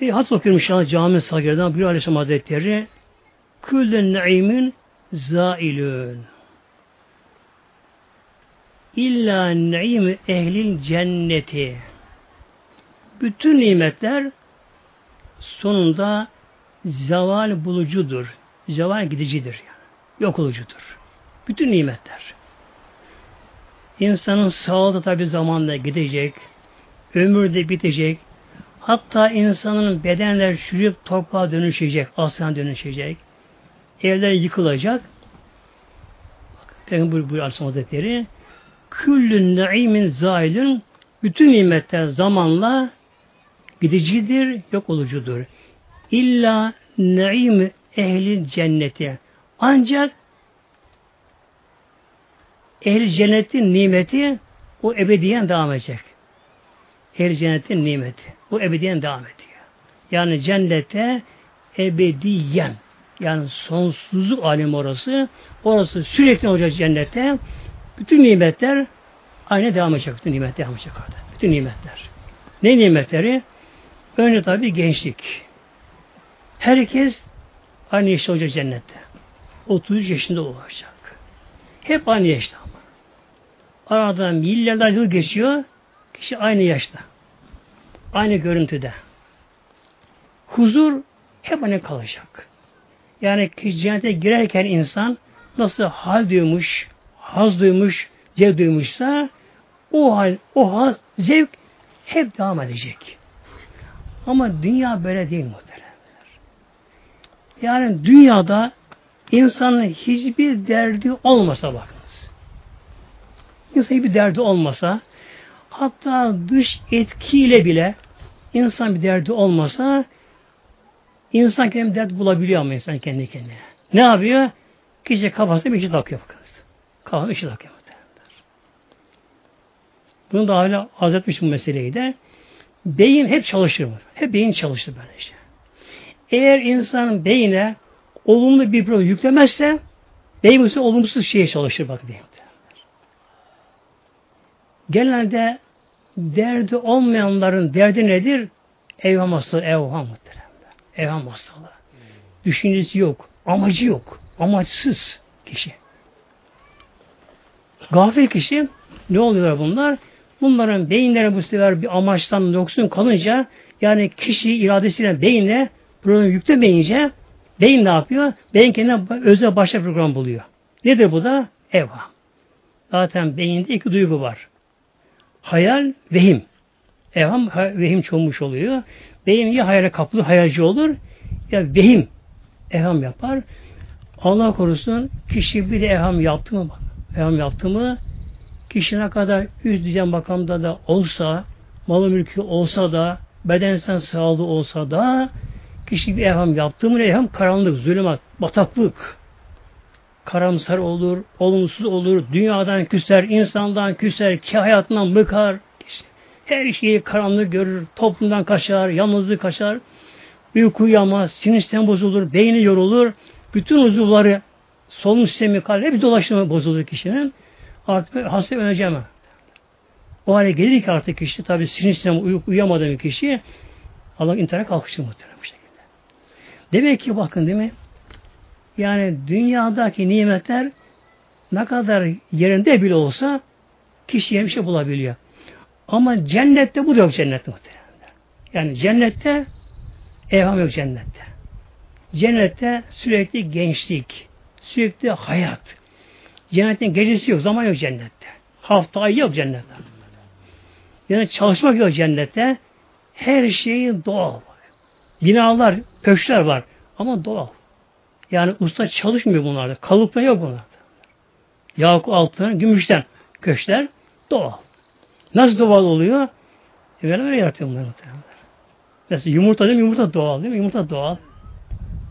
Bir hadis okuyorum inşallah cami sagirden bir Aleyhisselam Hazretleri Küllün neimin zailün İlla neim ehlil cenneti bütün nimetler sonunda zeval bulucudur. Zeval gidicidir. Yani. Yok olucudur. Bütün nimetler. İnsanın sağlığı tabi zamanla gidecek. Ömür de bitecek. Hatta insanın bedenler çürüyüp toprağa dönüşecek, aslan dönüşecek. Evler yıkılacak. Peygamber buyuruyor Aleyhisselam Hazretleri Küllün naimin zailün bütün nimetler zamanla gidicidir, yok olucudur. İlla naim ehli cenneti. Ancak ehli cennetin nimeti o ebediyen devam edecek. Ehli cennetin nimeti. Bu ebediyen devam ediyor. Yani cennete ebediyen yani sonsuzluk alim orası. Orası sürekli olacak cennette. Bütün nimetler aynı devam edecek. Bütün nimetler devam edecek orada. Bütün nimetler. Ne nimetleri? Önce tabi gençlik. Herkes aynı yaşta olacak cennette. 33 yaşında olacak. Hep aynı yaşta ama. Aradan milyarlar yıl geçiyor. Kişi aynı yaşta. Aynı görüntüde. Huzur hep aynı kalacak. Yani cennete girerken insan nasıl hal duymuş, haz duymuş, zevk duymuşsa o hal, o haz, zevk hep devam edecek. Ama dünya böyle değil muhteremler. Yani dünyada insanın hiçbir derdi olmasa bakınız. İnsanın hiçbir derdi olmasa hatta dış etkiyle bile insan bir derdi olmasa insan kendi dert bulabiliyor ama insan kendi kendine. Ne yapıyor? Kişi kafasına bir şey takıyor bakınız. Bir şey takıyor. Bunu daha önce arz etmiş bu meseleyi de. Beyin hep çalışır mı? Hep beyin çalışır böyle işte. Eğer insan beyine olumlu bir program yüklemezse beyin bu olumsuz şeye çalışır bak diyeyim. Genelde derdi olmayanların derdi nedir? Evham hastalığı, evham muhteremler. Evham hastalığı. Düşüncesi yok, amacı yok. Amaçsız kişi. Gafil kişi ne oluyor bunlar? Bunların beyinleri bu sefer bir amaçtan yoksun kalınca yani kişi iradesiyle beyinle programı yüklemeyince beyin ne yapıyor? Beyin kendine özel başka program buluyor. Nedir bu da? Evham. Zaten beyinde iki duygu var. Hayal, vehim. Evham, vehim çoğumuş oluyor. Beyin ya hayale kaplı hayalci olur ya vehim evham yapar. Allah korusun kişi bir de evham yaptı mı? Evham yaptı mı kişi ne kadar üst düzen makamda da olsa, malı mülkü olsa da, bedensel sağlığı olsa da, kişi bir evham yaptı mı evham karanlık, zulümat, bataklık, karamsar olur, olumsuz olur, dünyadan küser, insandan küser, ki hayatından bıkar, her şeyi karanlık görür, toplumdan kaçar, yalnızlık kaçar, uyku uyamaz, sinir sistemi bozulur, beyni yorulur, bütün uzuvları, solunum sistemi, kalbi, hep dolaşımı bozulur kişinin. Artık hasta öleceğim. O hale gelir ki artık kişi tabi sinir sistemi uy uyuyamadığı bir kişi Allah intihara kalkışır muhtemelen bu şekilde. Demek ki bakın değil mi? Yani dünyadaki nimetler ne kadar yerinde bile olsa kişiye bir şey bulabiliyor. Ama cennette bu da yok cennette muhtemelen. Yani cennette evham yok cennette. Cennette sürekli gençlik, sürekli hayat, Cennetin gecesi yok, zaman yok cennette. Hafta ay yok cennette. Yani çalışmak yok cennette. Her şey doğal. Binalar, köşkler var. Ama doğal. Yani usta çalışmıyor bunlarda. Kalıpta yok bunlarda. Yakut altın, gümüşten köşkler doğal. Nasıl doğal oluyor? E böyle böyle yaratıyor bunları. Mesela yumurta değil mi? Yumurta doğal değil mi? Yumurta doğal.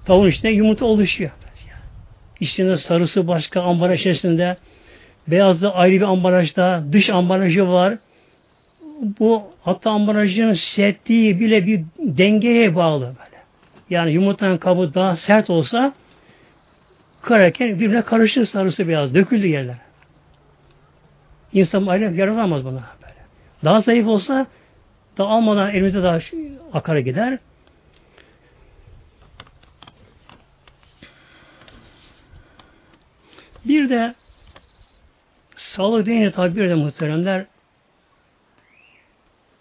Tavuğun içinde yumurta oluşuyor. İçinde sarısı başka ambalaj içerisinde. Beyazı ayrı bir ambalajda. Dış ambalajı var. Bu hatta ambalajın sertliği bile bir dengeye bağlı böyle. Yani yumurtanın kabı daha sert olsa kırarken birbirine karışır sarısı beyaz. Döküldü yerler. İnsan ayrı yaratamaz buna böyle. Daha zayıf olsa da almadan elimizde daha akar gider. Bir de sağlık deyince tabi bir de muhteremler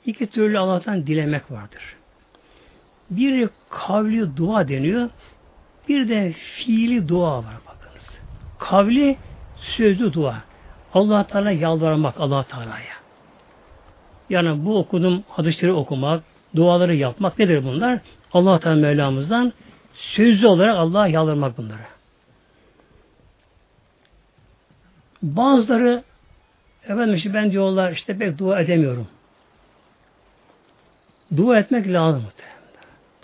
iki türlü Allah'tan dilemek vardır. Bir kavli dua deniyor. Bir de fiili dua var bakınız. Kavli sözlü dua. Allah Teala yalvarmak Allah Teala'ya. Yani bu okudum hadisleri okumak, duaları yapmak nedir bunlar? Allah Teala Mevlamızdan sözlü olarak Allah'a yalvarmak bunları. Bazıları efendim işte ben diyorlar işte pek dua edemiyorum. Dua etmek lazım.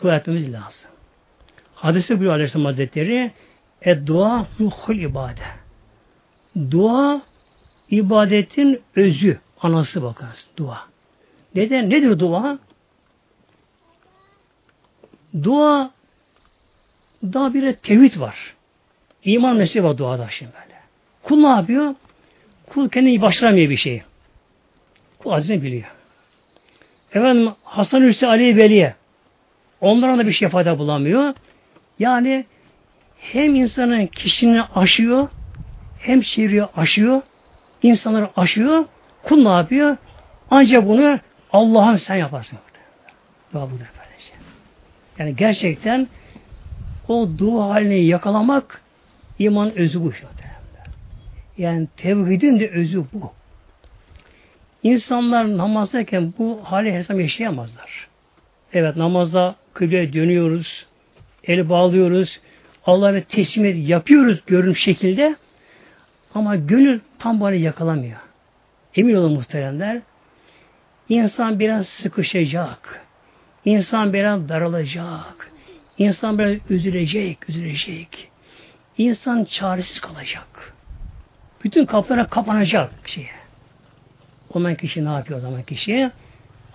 Dua etmemiz lazım. Hadise buyuruyor Aleyhisselam Hazretleri e dua ruhul ibadet. Dua ibadetin özü, anası bakar. Dua. Neden? Nedir dua? Dua daha bir tevhid var. İman mesleği var duada şimdi böyle. Kul ne yapıyor? Kul kendini başaramıyor bir şeyi. Kul azini biliyor. Efendim Hasan Hüseyin Ali Veli'ye onlara da bir şey fayda bulamıyor. Yani hem insanın kişini aşıyor hem çeviriyor aşıyor insanları aşıyor kul ne yapıyor? Ancak bunu Allah'ım sen yaparsın. Dua budur böylece. Yani gerçekten o dua halini yakalamak iman özü bu. Yani tevhidin de özü bu. İnsanlar namazdayken bu hali her zaman yaşayamazlar. Evet namazda kıbleye dönüyoruz, eli bağlıyoruz, Allah'a teslim yapıyoruz görün şekilde ama gönül tam bana yakalamıyor. Emin olun muhteremler. İnsan biraz sıkışacak. İnsan biraz daralacak. İnsan biraz üzülecek, üzülecek. İnsan çaresiz kalacak. Bütün kapılara kapanacak şeye. O zaman kişi ne yapıyor o zaman kişi?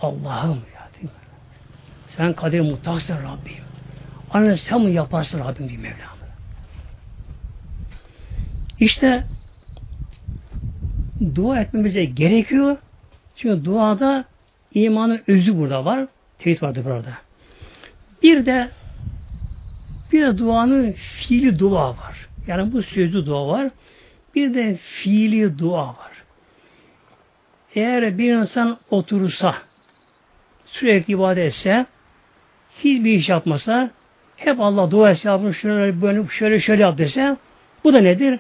Allah'ım ya değil mi? Sen kadir muhtaçsın Rabbim. Anne sen mi yaparsın Rabbim diye Mevlam. İşte dua etmemize gerekiyor. Çünkü duada imanın özü burada var. Tevhid vardır burada. Bir de bir de duanın fiili dua var. Yani bu sözlü dua var. Bir de fiili dua var. Eğer bir insan oturursa, sürekli ibadet etse, hiçbir iş yapmasa, hep Allah dua etse, yapın şöyle, böyle, şöyle şöyle yap dese, bu da nedir?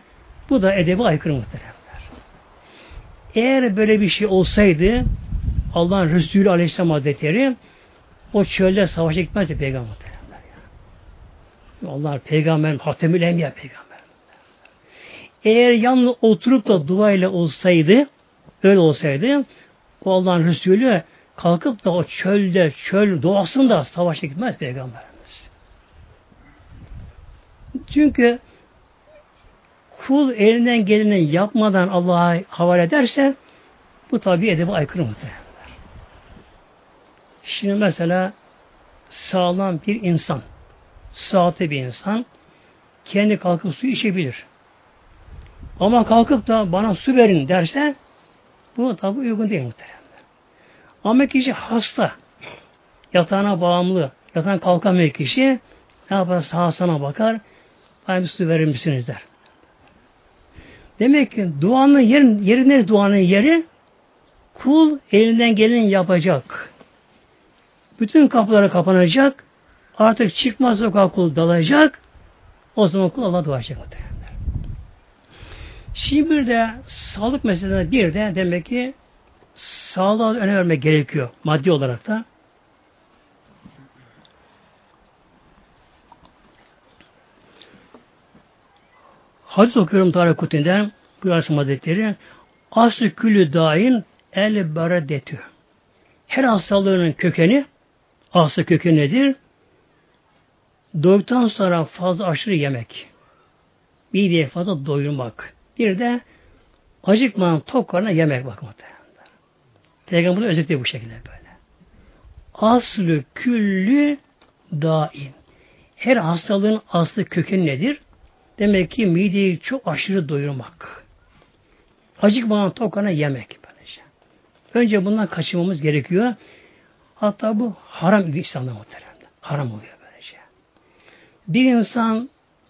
Bu da edebi aykırı muhteremler. Eğer böyle bir şey olsaydı, Allah'ın Resulü Aleyhisselam Hazretleri o çölde savaşa gitmezdi peygamber. Allah peygamber, Hatemül Enbiya peygamber. Eğer yalnız oturup da dua ile olsaydı, öyle olsaydı, o Allah'ın Resulü kalkıp da o çölde, çöl doğasında savaşa gitmez peygamberimiz. Çünkü kul elinden geleni yapmadan Allah'a havale ederse bu tabi edebi aykırı muhtemelen. Şimdi mesela sağlam bir insan, saati bir insan kendi kalkıp su içebilir. Ama kalkıp da bana su verin derse bu tabi uygun değil muhtemelen. Ama kişi hasta, yatağına bağımlı, yatağına kalkamıyor kişi, ne yapar sağa sana bakar, bir su verir misiniz der. Demek ki duanın yeri, yeri ne duanın yeri? Kul elinden geleni yapacak. Bütün kapıları kapanacak. Artık çıkmaz sokağa kul dalacak. O zaman kul Allah dua edecek. Şimdi bir de sağlık meselesinde bir de demek ki sağlığa önem vermek gerekiyor maddi olarak da. Hadis okuyorum Tarık Kutin'den bu Yasim Hazretleri Aslı külü dain el beredetü. Her hastalığının kökeni aslı kökeni nedir? Doyduktan sonra fazla aşırı yemek. Bir diye fazla doyurmak. Bir de acıkmadan tok karnına yemek bakmak. Peygamber özetliyor bu şekilde böyle. Aslı küllü daim. Her hastalığın aslı kökeni nedir? Demek ki mideyi çok aşırı doyurmak. Acıkmadan tok karnına yemek. Böylece. Önce bundan kaçınmamız gerekiyor. Hatta bu haram İslam'da muhteremde. Haram oluyor böylece. Bir insan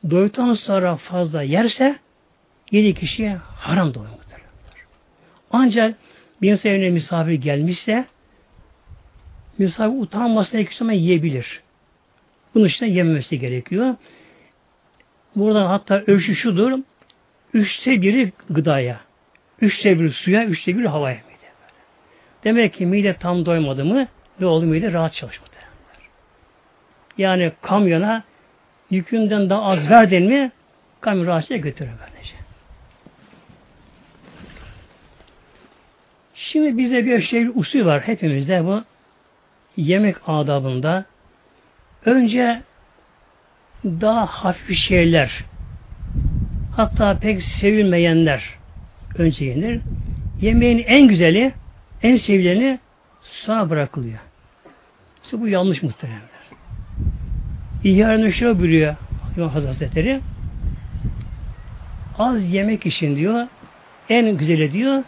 doyduktan sonra fazla yerse yedi kişiye haram muhteremler. Ancak bir insan evine misafir gelmişse misafir utanmasına iki zaman yiyebilir. Bunun için yememesi gerekiyor. Burada hatta ölçü şudur. Üçte biri gıdaya, üçte biri suya, üçte biri havaya mide. Demek ki mide tam doymadı mı ne oldu mide rahat çalışmadı. Yani kamyona yükünden daha az verdin mi kamyon rahatça götürür böylece. Şimdi bizde bir şey usul var hepimizde bu yemek adabında önce daha hafif şeyler hatta pek sevilmeyenler önce yenir. Yemeğin en güzeli, en sevileni sağ bırakılıyor. İşte bu yanlış muhtemelenler. İhya şöyle biliyor Hazretleri az yemek için diyor en güzeli diyor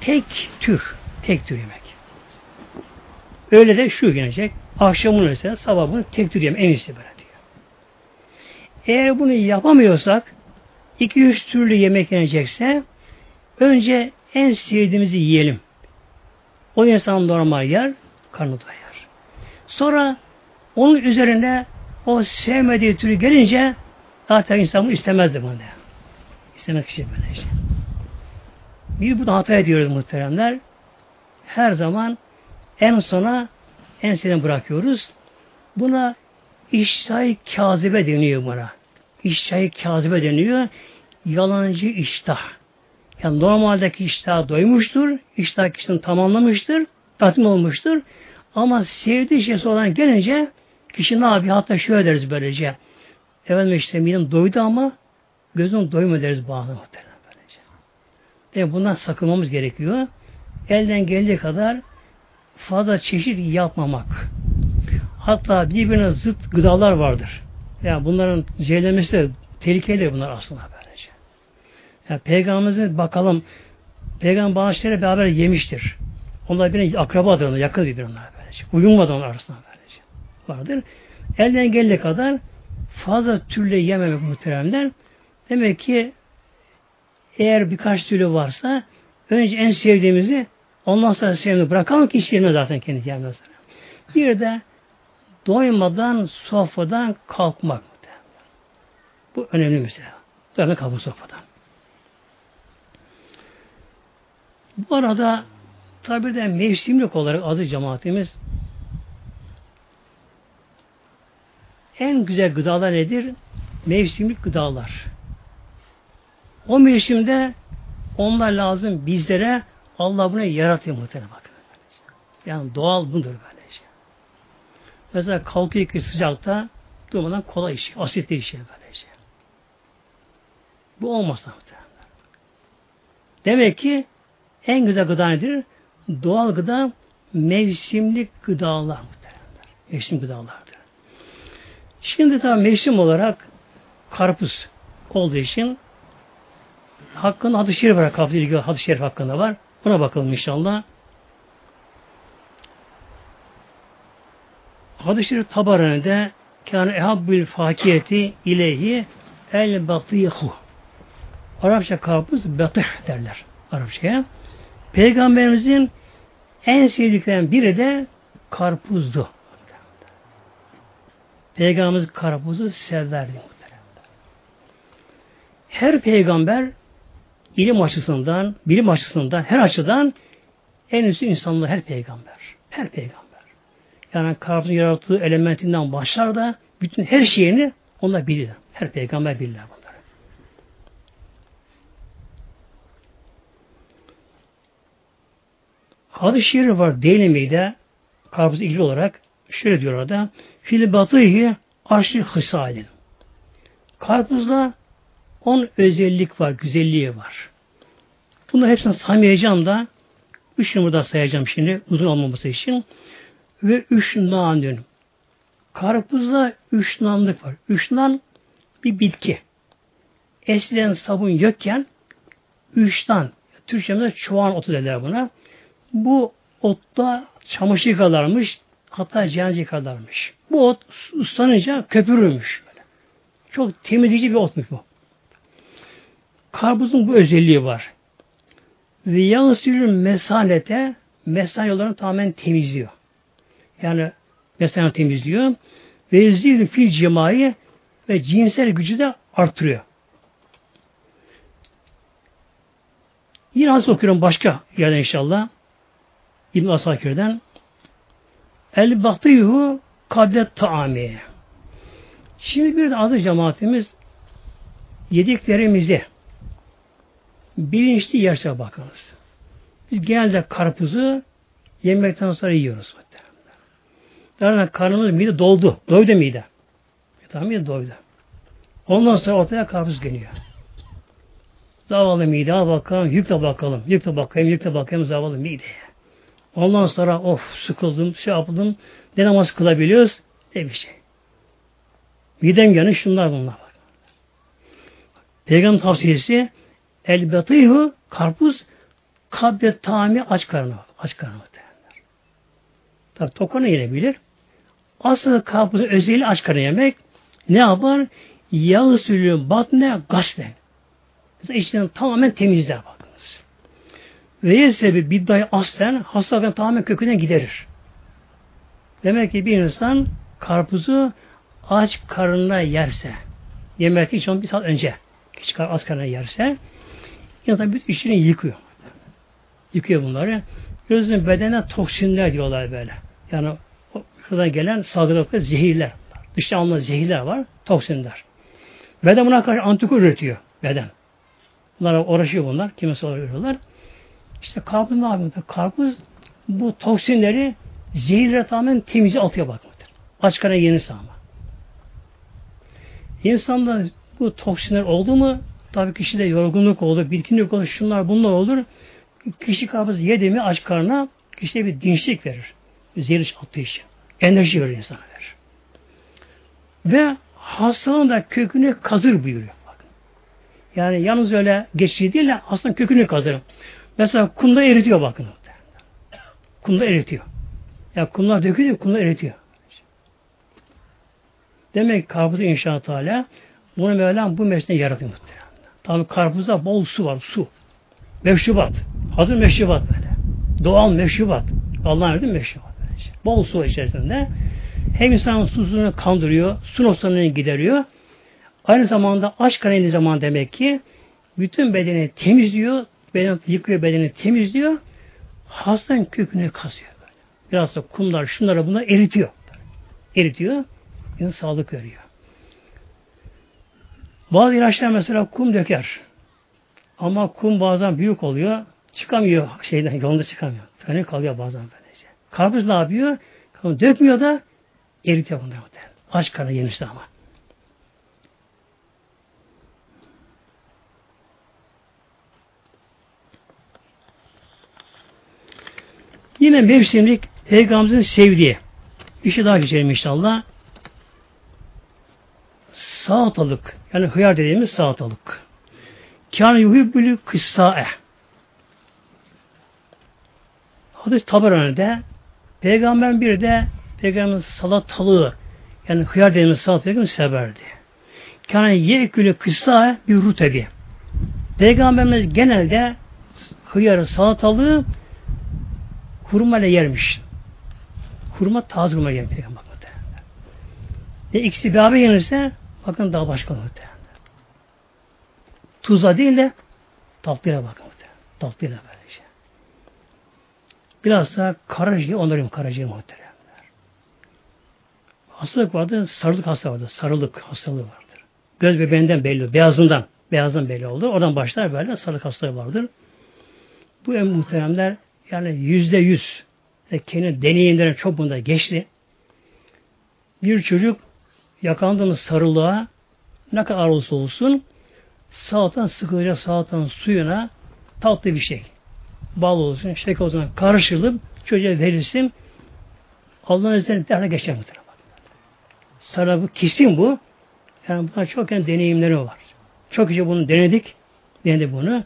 tek tür tek tür yemek. Öyle de şu gelecek. Akşamın ise sabah bunu tek tür yemek en iyisi böyle diyor. Eğer bunu yapamıyorsak iki üç türlü yemek yenecekse önce en sevdiğimizi yiyelim. O insan normal yer, karnı doyar. Sonra onun üzerine o sevmediği türü gelince zaten insan bunu istemezdi bunu. İstemek kişi böyle işte. Bir burada hata ediyoruz muhteremler. Her zaman en sona en seni bırakıyoruz. Buna iştah kazibe deniyor buna. İştah kazibe deniyor. Yalancı iştah. Yani normaldeki iştah doymuştur. İştah kişinin tamamlamıştır. Tatmin olmuştur. Ama sevdiği şeysi olan gelince kişi ne yapıyor? Hatta şöyle deriz böylece. Efendim işte midem doydu ama gözüm doyma deriz bağlı muhtemelen. Yani bundan sakınmamız gerekiyor. Elden geldiği kadar fazla çeşit yapmamak. Hatta birbirine zıt gıdalar vardır. Yani bunların zehirlemesi de tehlikeli bunlar aslında böylece. Yani peygamberimizin bakalım peygamber bazı beraber yemiştir. Onlar birbirine akrabadır onlar, yakın birbirine böylece. Uyumadan onlar arasında böylece. Vardır. Elden geldiği kadar fazla türlü yememek muhteremler. Demek ki eğer birkaç türlü varsa önce en sevdiğimizi ondan sonra sevdiğimizi bırakalım ki yemez zaten kendi yemez. Bir de doymadan sofradan kalkmak. Bu önemli mesela. Doymadan kalkmak sofradan. Bu arada tabi de mevsimlik olarak adı cemaatimiz en güzel gıdalar nedir? Mevsimlik gıdalar. O mevsimde onlar lazım bizlere Allah bunu yaratıyor muhtemelen bakın. Yani doğal budur böylece. Mesela kalkıyor ki sıcakta durmadan kolay iş, asitli iş böylece. Bu olmaz muhtemelen. Demek ki en güzel gıda nedir? Doğal gıda mevsimlik gıdalar muhtemelen. Mevsim gıdalardır. Şimdi tabi mevsim olarak karpuz olduğu için hakkında hadis-i şerif var. Hadis-i şerif hakkında var. Buna bakalım inşallah. Hadis-i şerif tabaranede kâne ehabbül fakiyeti ileyhi el batihu. Arapça karpuz batih derler. Arapçaya. Peygamberimizin en sevdiklerinden biri de karpuzdu. Peygamberimiz karpuzu severdi. Her peygamber ilim açısından, bilim açısından, her açıdan en üstü insanlar her peygamber. Her peygamber. Yani karpuzun yarattığı elementinden başlar da bütün her şeyini onlar bilir. Her peygamber bilirler bunları. Hadis-i var Deylemi'de karpuz ilgili olarak şöyle diyor orada fil batıhi aşrı hısalin. Karpuzda on özellik var, güzelliği var. Bunları hepsini saymayacağım da üç numara sayacağım şimdi uzun olmaması için. Ve üç nan diyorum. Karpuzda üç nanlık var. Üç nan bir bitki. Eskiden sabun yokken üç nan. Türkçemizde çoğan otu derler buna. Bu otta çamaşır yıkarlarmış, hatta cenaze yıkarlarmış. Bu ot ıslanınca köpürürmüş. Böyle. Çok temizleyici bir otmuş bu. Karpuzun bu özelliği var. Ve yansülün mesanete mesan yollarını tamamen temizliyor. Yani mesan temizliyor. Ve zil fil cemai ve cinsel gücü de artırıyor. Yine az okuyorum başka yerden inşallah. İbn Asakir'den El baktıyhu kablet taami. Şimdi bir de adı cemaatimiz yediklerimizi bilinçli yerse bakınız. Biz genelde karpuzu yemekten sonra yiyoruz. Yani karnımız mide doldu. Doydu mide. Tamam mide doydu. Ondan sonra ortaya karpuz geliyor. Zavallı mide bakalım, yük de bakalım, yük de bakayım, yük de bakayım zavallı mideye. Ondan sonra of sıkıldım, şey yapıldım. Ne namaz kılabiliyoruz? Ne bir şey. Midem yanı şunlar bunlar. Peygamber tavsiyesi el batihu karpuz kabde tami aç karnı. Aç karnı derler. Tabi tokana yenebilir. Asıl karpuzun özelliği aç karnı yemek. Ne yapar? Yağ sülü batne gaslen. Mesela içten tamamen temizler bakınız. Ve ye sebebi biddayı aslen hastalıktan tamamen kökünden giderir. Demek ki bir insan karpuzu aç karnına yerse, yemek için bir saat önce çıkar aç karnına yerse, insan bir işini yıkıyor. Yıkıyor bunları. Gözün bedene toksinler diyorlar böyle. Yani şuradan gelen salgıladıkları zehirler. Dışta alınan zehirler var, toksinler. Beden buna karşı antikor üretiyor beden. Bunlara uğraşıyor bunlar. Kimisi uğraşıyorlar. İşte karpuz ne yapıyor? Karpuz bu toksinleri zehirleri tamamen temize atıyor bakmadır. Aç karnına yenirse ama. İnsanda bu toksinler oldu mu tabii kişide yorgunluk olur, bitkinlik olur, şunlar bunlar olur. Kişi karpuz yedi mi aç karnına kişide bir dinçlik verir. Zehir attığı için. Enerji verir insana verir. Ve hastalığın da kökünü kazır buyuruyor. Bakın. Yani yalnız öyle geçici değil de hastalığın kökünü kazır. Mesela kumda eritiyor bakın. Kumda eritiyor. Ya kumlar dökülüyor, kumlar eritiyor. Demek ki karpuzu inşallah Teala bunu Mevlam bu mesleği yaratıyor muhtemelen. Tabi karpuzda bol su var, su. Meşrubat. Hazır meşrubat böyle. Doğal meşrubat. Allah'ın verdiği meşrubat. Böylece. Bol su içerisinde. Hem insanın susuzluğunu kandırıyor, su noktalarını gideriyor. Aynı zamanda aç karnı zaman demek ki bütün bedeni temizliyor, beden yıkıyor bedeni temizliyor, hastanın kökünü kazıyor. Böyle. Biraz da kumlar, şunları bunlar eritiyor. Eritiyor, insan sağlık veriyor. Bazı ilaçlar mesela kum döker. Ama kum bazen büyük oluyor. Çıkamıyor şeyden, yolunda çıkamıyor. Tane kalıyor bazen böylece. Karpuz ne yapıyor? Dökmüyor da eritiyor bunları. Aç karnı yemişti ama. Yine mevsimlik Peygamberimizin sevdiği bir şey daha geçelim inşallah. Salatalık. Yani hıyar dediğimiz salatalık. Kâne yuhibbülü kıssâe. Hadis Tabarani'de Peygamber bir de Peygamber salatalığı yani hıyar dediğimiz salatalığı severdi. Kâne yekülü kıssâe bir rutebi. Peygamberimiz genelde hıyarı salatalığı hurma ile yermiş. Hurma taze hurma yer Peygamber. Ve ikisi beraber yenirse bakın daha başka muhtemelen. Tuzla değil de tatlıyla bakın muhtemelen. Tatlıyla böyle şey. Biraz da karaciğer, onların karaciğer muhteremler. Hastalık vardı, sarılık hastalığı vardı. Sarılık hastalığı vardır. Göz bebeğinden belli, beyazından, beyazdan belli oldu. Oradan başlar böyle sarılık hastalığı vardır. Bu en muhteremler yani yüzde yüz kendi deneyimlerin çok bunda geçti. Bir çocuk yakandığımız sarılığa ne kadar olursa olsun sağdan sıkılacak sağdan suyuna tatlı bir şey. Bal olsun, şeker olsun karışılıp çocuğa verilsin Allah'ın izniyle derine geçer muhtemelen. Sana bu kesin bu. Yani buna çok yani deneyimleri var. Çok kişi bunu denedik. Denedik bunu.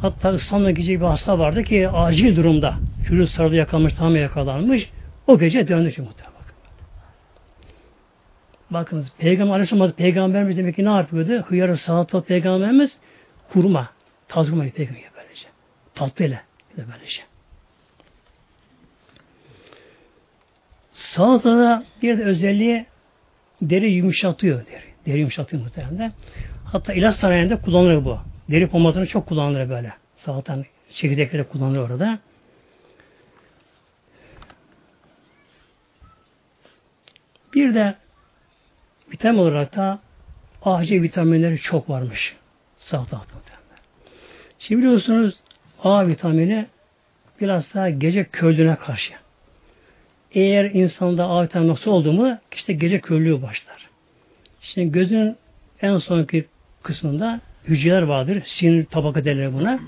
Hatta İstanbul'da gece bir hasta vardı ki acil durumda. Çocuk sarılı yakalanmış, tam yakalanmış. O gece döndü ki muhtemelen. Bakınız Peygamber Aleyhisselam Peygamberimiz demek ki ne yapıyordu? Hıyarı salatalık Peygamberimiz hurma. Taze hurma Peygamber böylece. Tatlıyla böylece. Salatada bir de özelliği deri yumuşatıyor. Deri, deri yumuşatıyor muhtemelen. Hatta ilaç sanayinde kullanılır bu. Deri pomasını çok kullanılır böyle. Salatanın çekirdekleri kullanılır orada. Bir de vitamin olarak da A, vitaminleri çok varmış. Salatalıkta. Şimdi biliyorsunuz A vitamini biraz daha gece körlüğüne karşı. Eğer insanda A vitamini nasıl oldu mu işte gece körlüğü başlar. Şimdi gözün en sonki kısmında hücreler vardır. Sinir tabaka derler buna.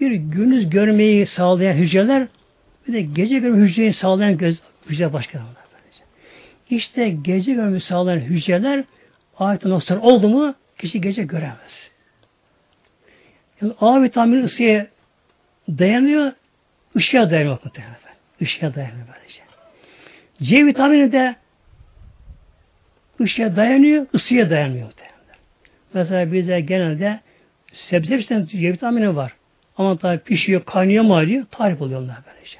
Bir gündüz görmeyi sağlayan hücreler bir de gece görme hücreyi sağlayan göz hücre başka. İşte gece görmeyi sağlayan hücreler ayet noktalar oldu mu kişi gece göremez. Yani A vitamini ısıya dayanıyor, ışığa dayanıyor muhtemelen. Işığa dayanıyor böylece. C vitamini de ışığa dayanıyor, ısıya dayanmıyor muhtemelen. Mesela bize genelde sebze hepsinden C vitamini var. Ama tabi pişiyor, kaynıyor mu alıyor, tarif oluyor onlar böylece.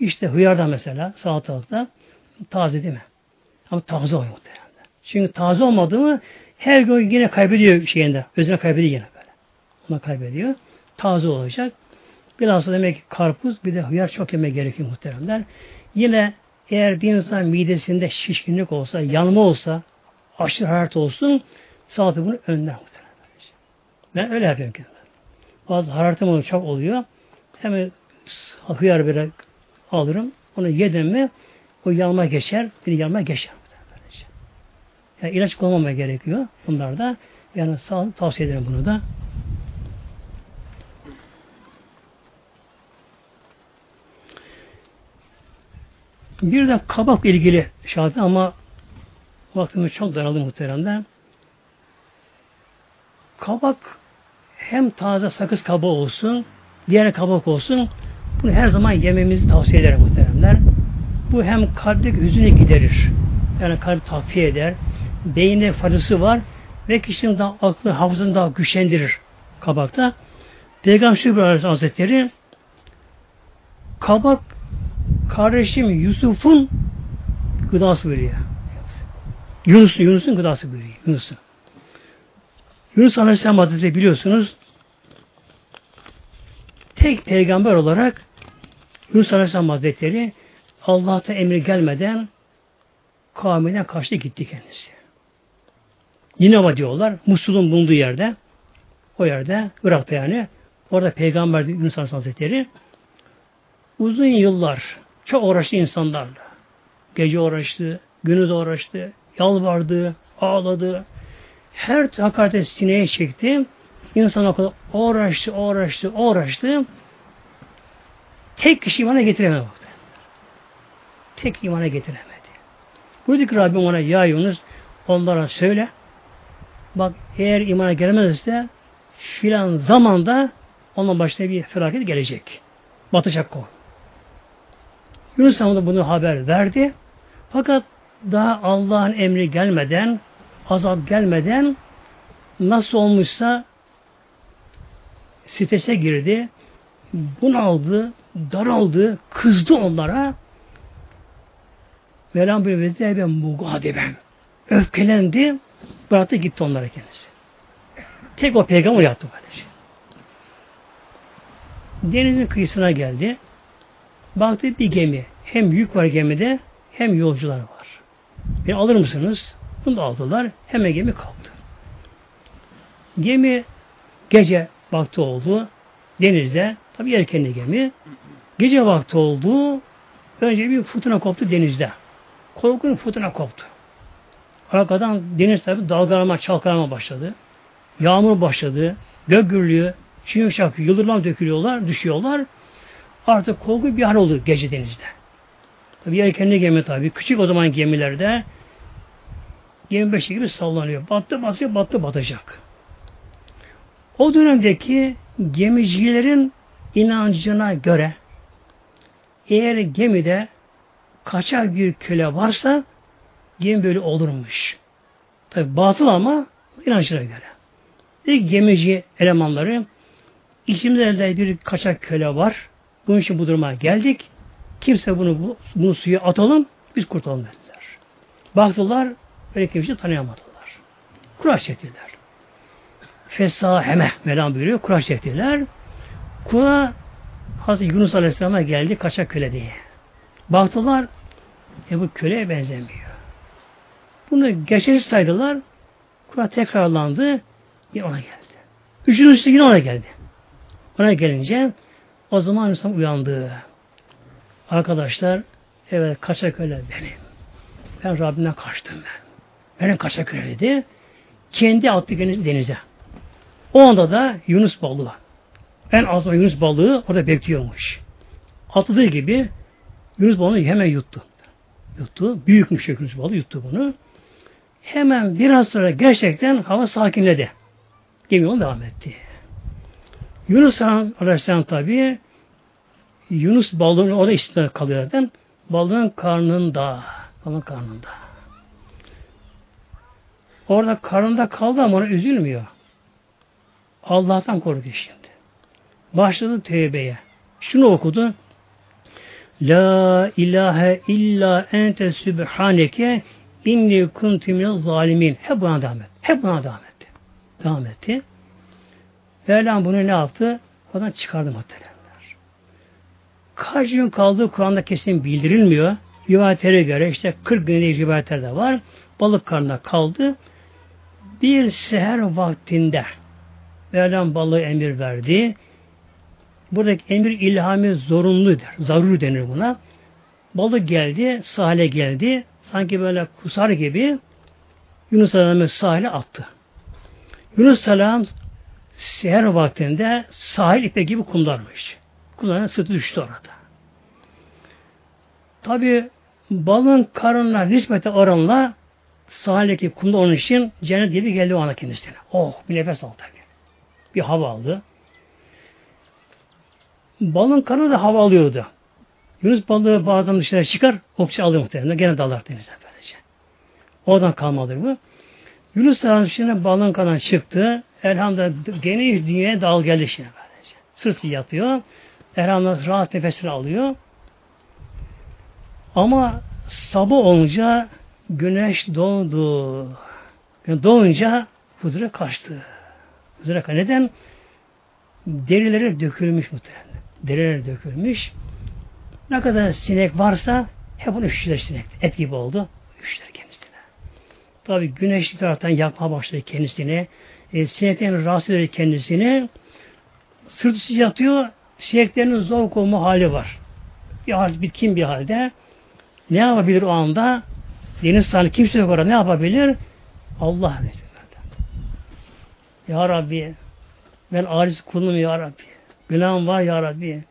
İşte hıyarda mesela salatalıkta taze değil mi? Ama taze oluyor muhtemelen. Çünkü taze olmadı mı her gün yine kaybediyor şeyinde. Özüne kaybediyor yine böyle. Ona kaybediyor. Taze olacak. Bilhassa demek ki karpuz bir de hıyar çok yemek gerekiyor muhteremler. Yine eğer bir insan midesinde şişkinlik olsa, yanma olsa, aşırı hararet olsun, salata bunu önler muhteremler. Ben öyle yapıyorum ki. Bazı hararetim oluyor, çok oluyor. Hemen hıyar böyle alırım. Onu yedim mi o yanma geçer, bir yanma geçer. Yani ilaç kullanmamaya gerekiyor bunlar da. Yani sağ, tavsiye ederim bunu da. Bir de kabak ilgili şahit ama vaktimiz çok daraldı muhteremden. Kabak hem taze sakız kabağı olsun, diğer kabak olsun, bunu her zaman yememizi tavsiye ederim muhteremler. Bu hem kalpteki hüzünü giderir. Yani kalp takviye eder. Beyinde faydası var ve kişinin daha aklı, hafızını daha güçlendirir kabakta. Peygamber Şükrü Hazretleri kabak kardeşim Yusuf'un gıdası veriyor. Yunus'un Yunus'un gıdası veriyor. Yunus'un. Yunus Aleyhisselam Hazretleri biliyorsunuz tek peygamber olarak Yunus Aleyhisselam Hazretleri Allah'ta emri gelmeden kavmine karşı gitti kendisi. Ninova diyorlar. Musul'un bulunduğu yerde o yerde Irak'ta yani orada peygamber Yunus Aleyhisselam Hazretleri uzun yıllar çok uğraştı insanlarla. Gece uğraştı, gündüz uğraştı, yalvardı, ağladı. Her hakarete sineye çekti. İnsan o kadar uğraştı, uğraştı, uğraştı. Tek kişi imana getiremedi. Tek imana getiremedi. Buradaki Rabbim ona ya Yunus onlara söyle. Bak eğer imana gelemezse filan zamanda onun başına bir felaket gelecek. Batacak o. Yunus da bunu haber verdi. Fakat daha Allah'ın emri gelmeden, azap gelmeden nasıl olmuşsa sitese girdi, bunaldı, daraldı, kızdı onlara. Mevlam bir vezebe mugadiben. Öfkelendi, bıraktı gitti onlara kendisi. Tek o peygamber yaptı böylece. Denizin kıyısına geldi. Baktı bir gemi. Hem yük var gemide hem yolcular var. Beni alır mısınız? Bunu da aldılar. Hemen gemi kalktı. Gemi gece vakti oldu. Denizde. Tabi erkenli gemi. Gece vakti oldu. Önce bir fırtına koptu denizde. Korkunç fırtına koptu. Arkadan deniz tabi dalgalama, çalkalama başladı. Yağmur başladı. Gök gürlüyor. Çiğ çakıyor. Yıldırımlar dökülüyorlar, düşüyorlar. Artık korku bir hal oldu gece denizde. Tabi yelkenli gemi tabi. Küçük o zaman gemilerde gemi beşi gibi sallanıyor. Battı batıyor, battı batacak. O dönemdeki gemicilerin inancına göre eğer gemide kaçak bir köle varsa gemi böyle olurmuş. Tabi batıl ama inancına göre. İlk gemici elemanları içimizde bir kaçak köle var. Bunun için bu duruma geldik. Kimse bunu bunu suya atalım, biz kurtulalım dediler. Baktılar, böyle kimse tanıyamadılar. Kura çektiler. Fesa heme Mevlam buyuruyor. Kura çektiler. Kura Hazreti Yunus Aleyhisselam'a geldi kaçak köle diye. Baktılar e bu köleye benzemiyor. Bunu geçersiz saydılar. Kura tekrarlandı. Yine ona geldi. Üçüncüsü yine ona geldi. Ona gelince o zaman insan uyandı. Arkadaşlar evet kaçak öyle benim. Ben Rabbimden kaçtım ben. Benim kaçak öyle dedi. Kendi attı denize. O anda da Yunus balığı. En az Yunus balığı orada bekliyormuş. Atladığı gibi Yunus balığı hemen yuttu. Yuttu. Büyükmüş Yunus balığı yuttu bunu. Hemen biraz sonra gerçekten hava sakinledi. Gemi yoluna devam etti. Yunus Aleyhisselam tabi Yunus balığın orada içinde kalıyor zaten. Balığın karnında. Balığın karnında. Orada karnında kaldı ama ona üzülmüyor. Allah'tan korkuyor şimdi. Başladı tevbeye. Şunu okudu. La ilahe illa ente sübhaneke inni kuntu minel zalimin. Hep buna devam etti. Hep buna devam etti. Devam etti. Mevlam bunu ne yaptı? Oradan çıkardı muhteremler. Kaç gün kaldığı Kur'an'da kesin bildirilmiyor. Rivayetlere göre işte 40 gün diye rivayetler de var. Balık karnına kaldı. Bir seher vaktinde Mevlam balığı emir verdi. Buradaki emir ilhami zorunludur. Zarur denir buna. Balık geldi, sahile geldi. Sanki böyle kusar gibi Yunus Aleyhisselam'ı sahile attı. Yunus Aleyhisselam seher vaktinde sahil ipe gibi kumlarmış. Kumların sırtı düştü orada. Tabi balın karınla nispete oranla sahildeki kumda onun için cennet gibi geldi o ana kendisine. Oh bir nefes aldı tabi. Bir hava aldı. Balın karnı da hava alıyordu. Yunus balığı bazen dışarı çıkar, okçu alıyor muhtemelen. Gene dalar denize böylece. Oradan kalmadır bu. Yunus Aleyhisselam balığın kanından çıktı. Elhamdülillah geniş dünyaya dal geldi şimdi böylece. Sırt yatıyor. Elhamdülillah rahat nefesini alıyor. Ama sabah olunca güneş doğdu. Yani doğunca huzura kaçtı. Huzura kaçtı. Neden? Derileri dökülmüş muhtemelen. Derileri dökülmüş. Ne kadar sinek varsa hep onu üşüdüler sinek. Et gibi oldu. Üşüdüler kendisine. Tabi güneşli taraftan yakma başladı kendisine. E, sineklerin rahatsız ediyor kendisini. Sırtı yatıyor. Sineklerin zor olma hali var. Bir hal, bitkin bir halde. Ne yapabilir o anda? Deniz sahibi kimse yok orada. Ne yapabilir? Allah Ya Rabbi ben aciz kulum Ya Rabbi. Günahım var Ya Rabbi.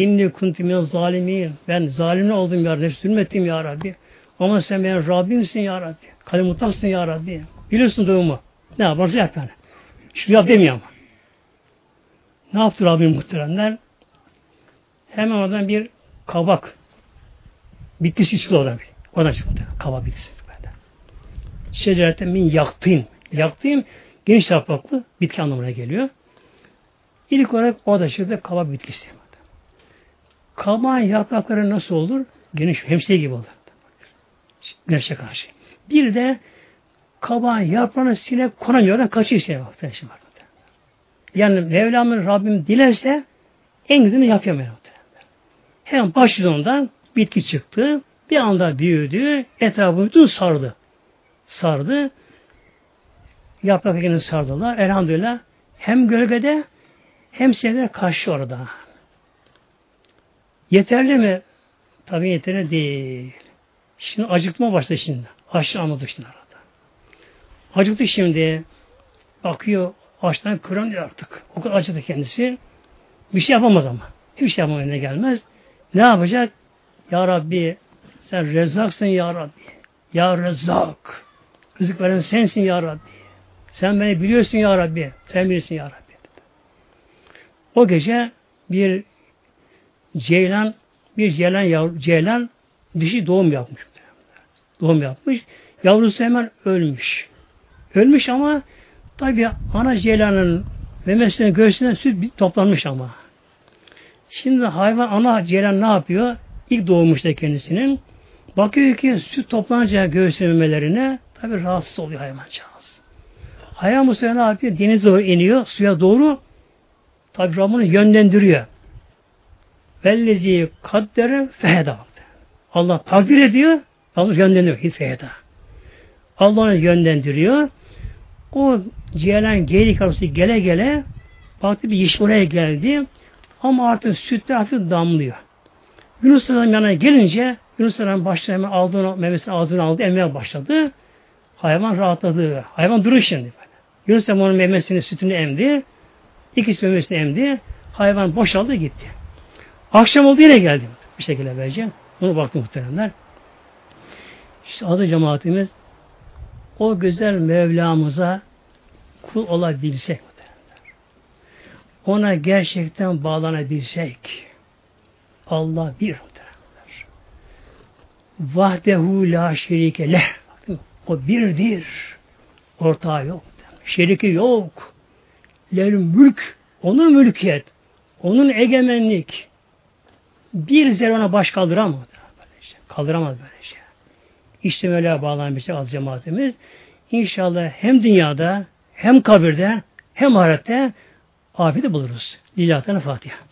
İnni kuntu min zalimin. Ben zalimle oldum ya Rabbi. Zulmettim ya Rabbi. Ama sen benim Rabbimsin ya Rabbi. Kalimutaksın ya Rabbi. Biliyorsun durumu. Ne yaparsa yap yani. Şunu yap demiyor ama. Ne yaptı Rabbim muhteremler? Hemen oradan bir kabak bitkisi çıktı oradan. Oradan çıktı. Kabak bitkisi. Şecerete min yaktın. Yaktın geniş yapraklı bitki anlamına geliyor. İlk olarak o da çıktı kabak bitkisi. Kabağın yaprakları nasıl olur? Geniş, hemşire gibi olur. Güneşe karşı. Bir de kabağın yaprağını sinek konamıyor. Kaçıyor sinek baktı. Yani Mevlam'ın Rabbim dilerse en güzelini yapıyor. Hem başlığından bitki çıktı. Bir anda büyüdü. Etrafı bütün sardı. Sardı. Yaprak sardılar. Elhamdülillah hem gölgede hem sinekler karşı orada. Yeterli mi? Tabi yeterli değil. Şimdi acıkma başladı şimdi. Açlı anladık şimdi arada. Acıktı şimdi. Bakıyor açtan kıramıyor artık. O kadar acıdı kendisi. Bir şey yapamaz ama. Hiçbir şey yapamaz önüne gelmez. Ne yapacak? Ya Rabbi sen rezzaksın ya Rabbi. Ya rezzak. Rızık veren sensin ya Rabbi. Sen beni biliyorsun ya Rabbi. Sen bilirsin ya Rabbi. O gece bir ceylan bir ceylan yavru, ceylan dişi doğum yapmış. Doğum yapmış. Yavrusu hemen ölmüş. Ölmüş ama tabi ana ceylanın memesine göğsünden süt toplanmış ama. Şimdi hayvan ana ceylan ne yapıyor? İlk doğmuş da kendisinin. Bakıyor ki süt toplanacağı göğüs memelerine tabi rahatsız oluyor hayvancağız. Hayvan bu sefer ne yapıyor? Denize iniyor, suya doğru tabi Rabbini yönlendiriyor. Vellezi kaddere feheda. Allah takdir ediyor, Allah yönlendiriyor. Feheda. Allah onu yönlendiriyor. O ceylan geylik arası gele gele baktı bir iş oraya geldi. Ama artık sütte hafif damlıyor. Yunus Aleyhisselam yanına gelince Yunus Aleyhisselam başta hemen aldığını, memesini ağzına aldı, emmeye başladı. Hayvan rahatladı. Hayvan durur şimdi. Yunus Aleyhisselam onun memesini, sütünü emdi. İkisi memesini emdi. Hayvan boşaldı gitti. Akşam oldu yine geldi. Bir şekilde vereceğim. Bunu baktı muhteremler. İşte adı cemaatimiz o güzel Mevlamıza kul olabilsek ona gerçekten bağlanabilsek Allah bir muhteremler. Vahdehu la şerike leh. O birdir. Ortağı yok. Şeriki yok. Lel mülk. Onun mülkiyet. Onun egemenlik bir zerre ona baş kaldıramaz. Böylece. Kaldıramaz böylece. Şey. İşte Mevla bağlanmıştır az cemaatimiz. İnşallah hem dünyada hem kabirde hem ahirette afiyeti buluruz. Lillahi Fatiha.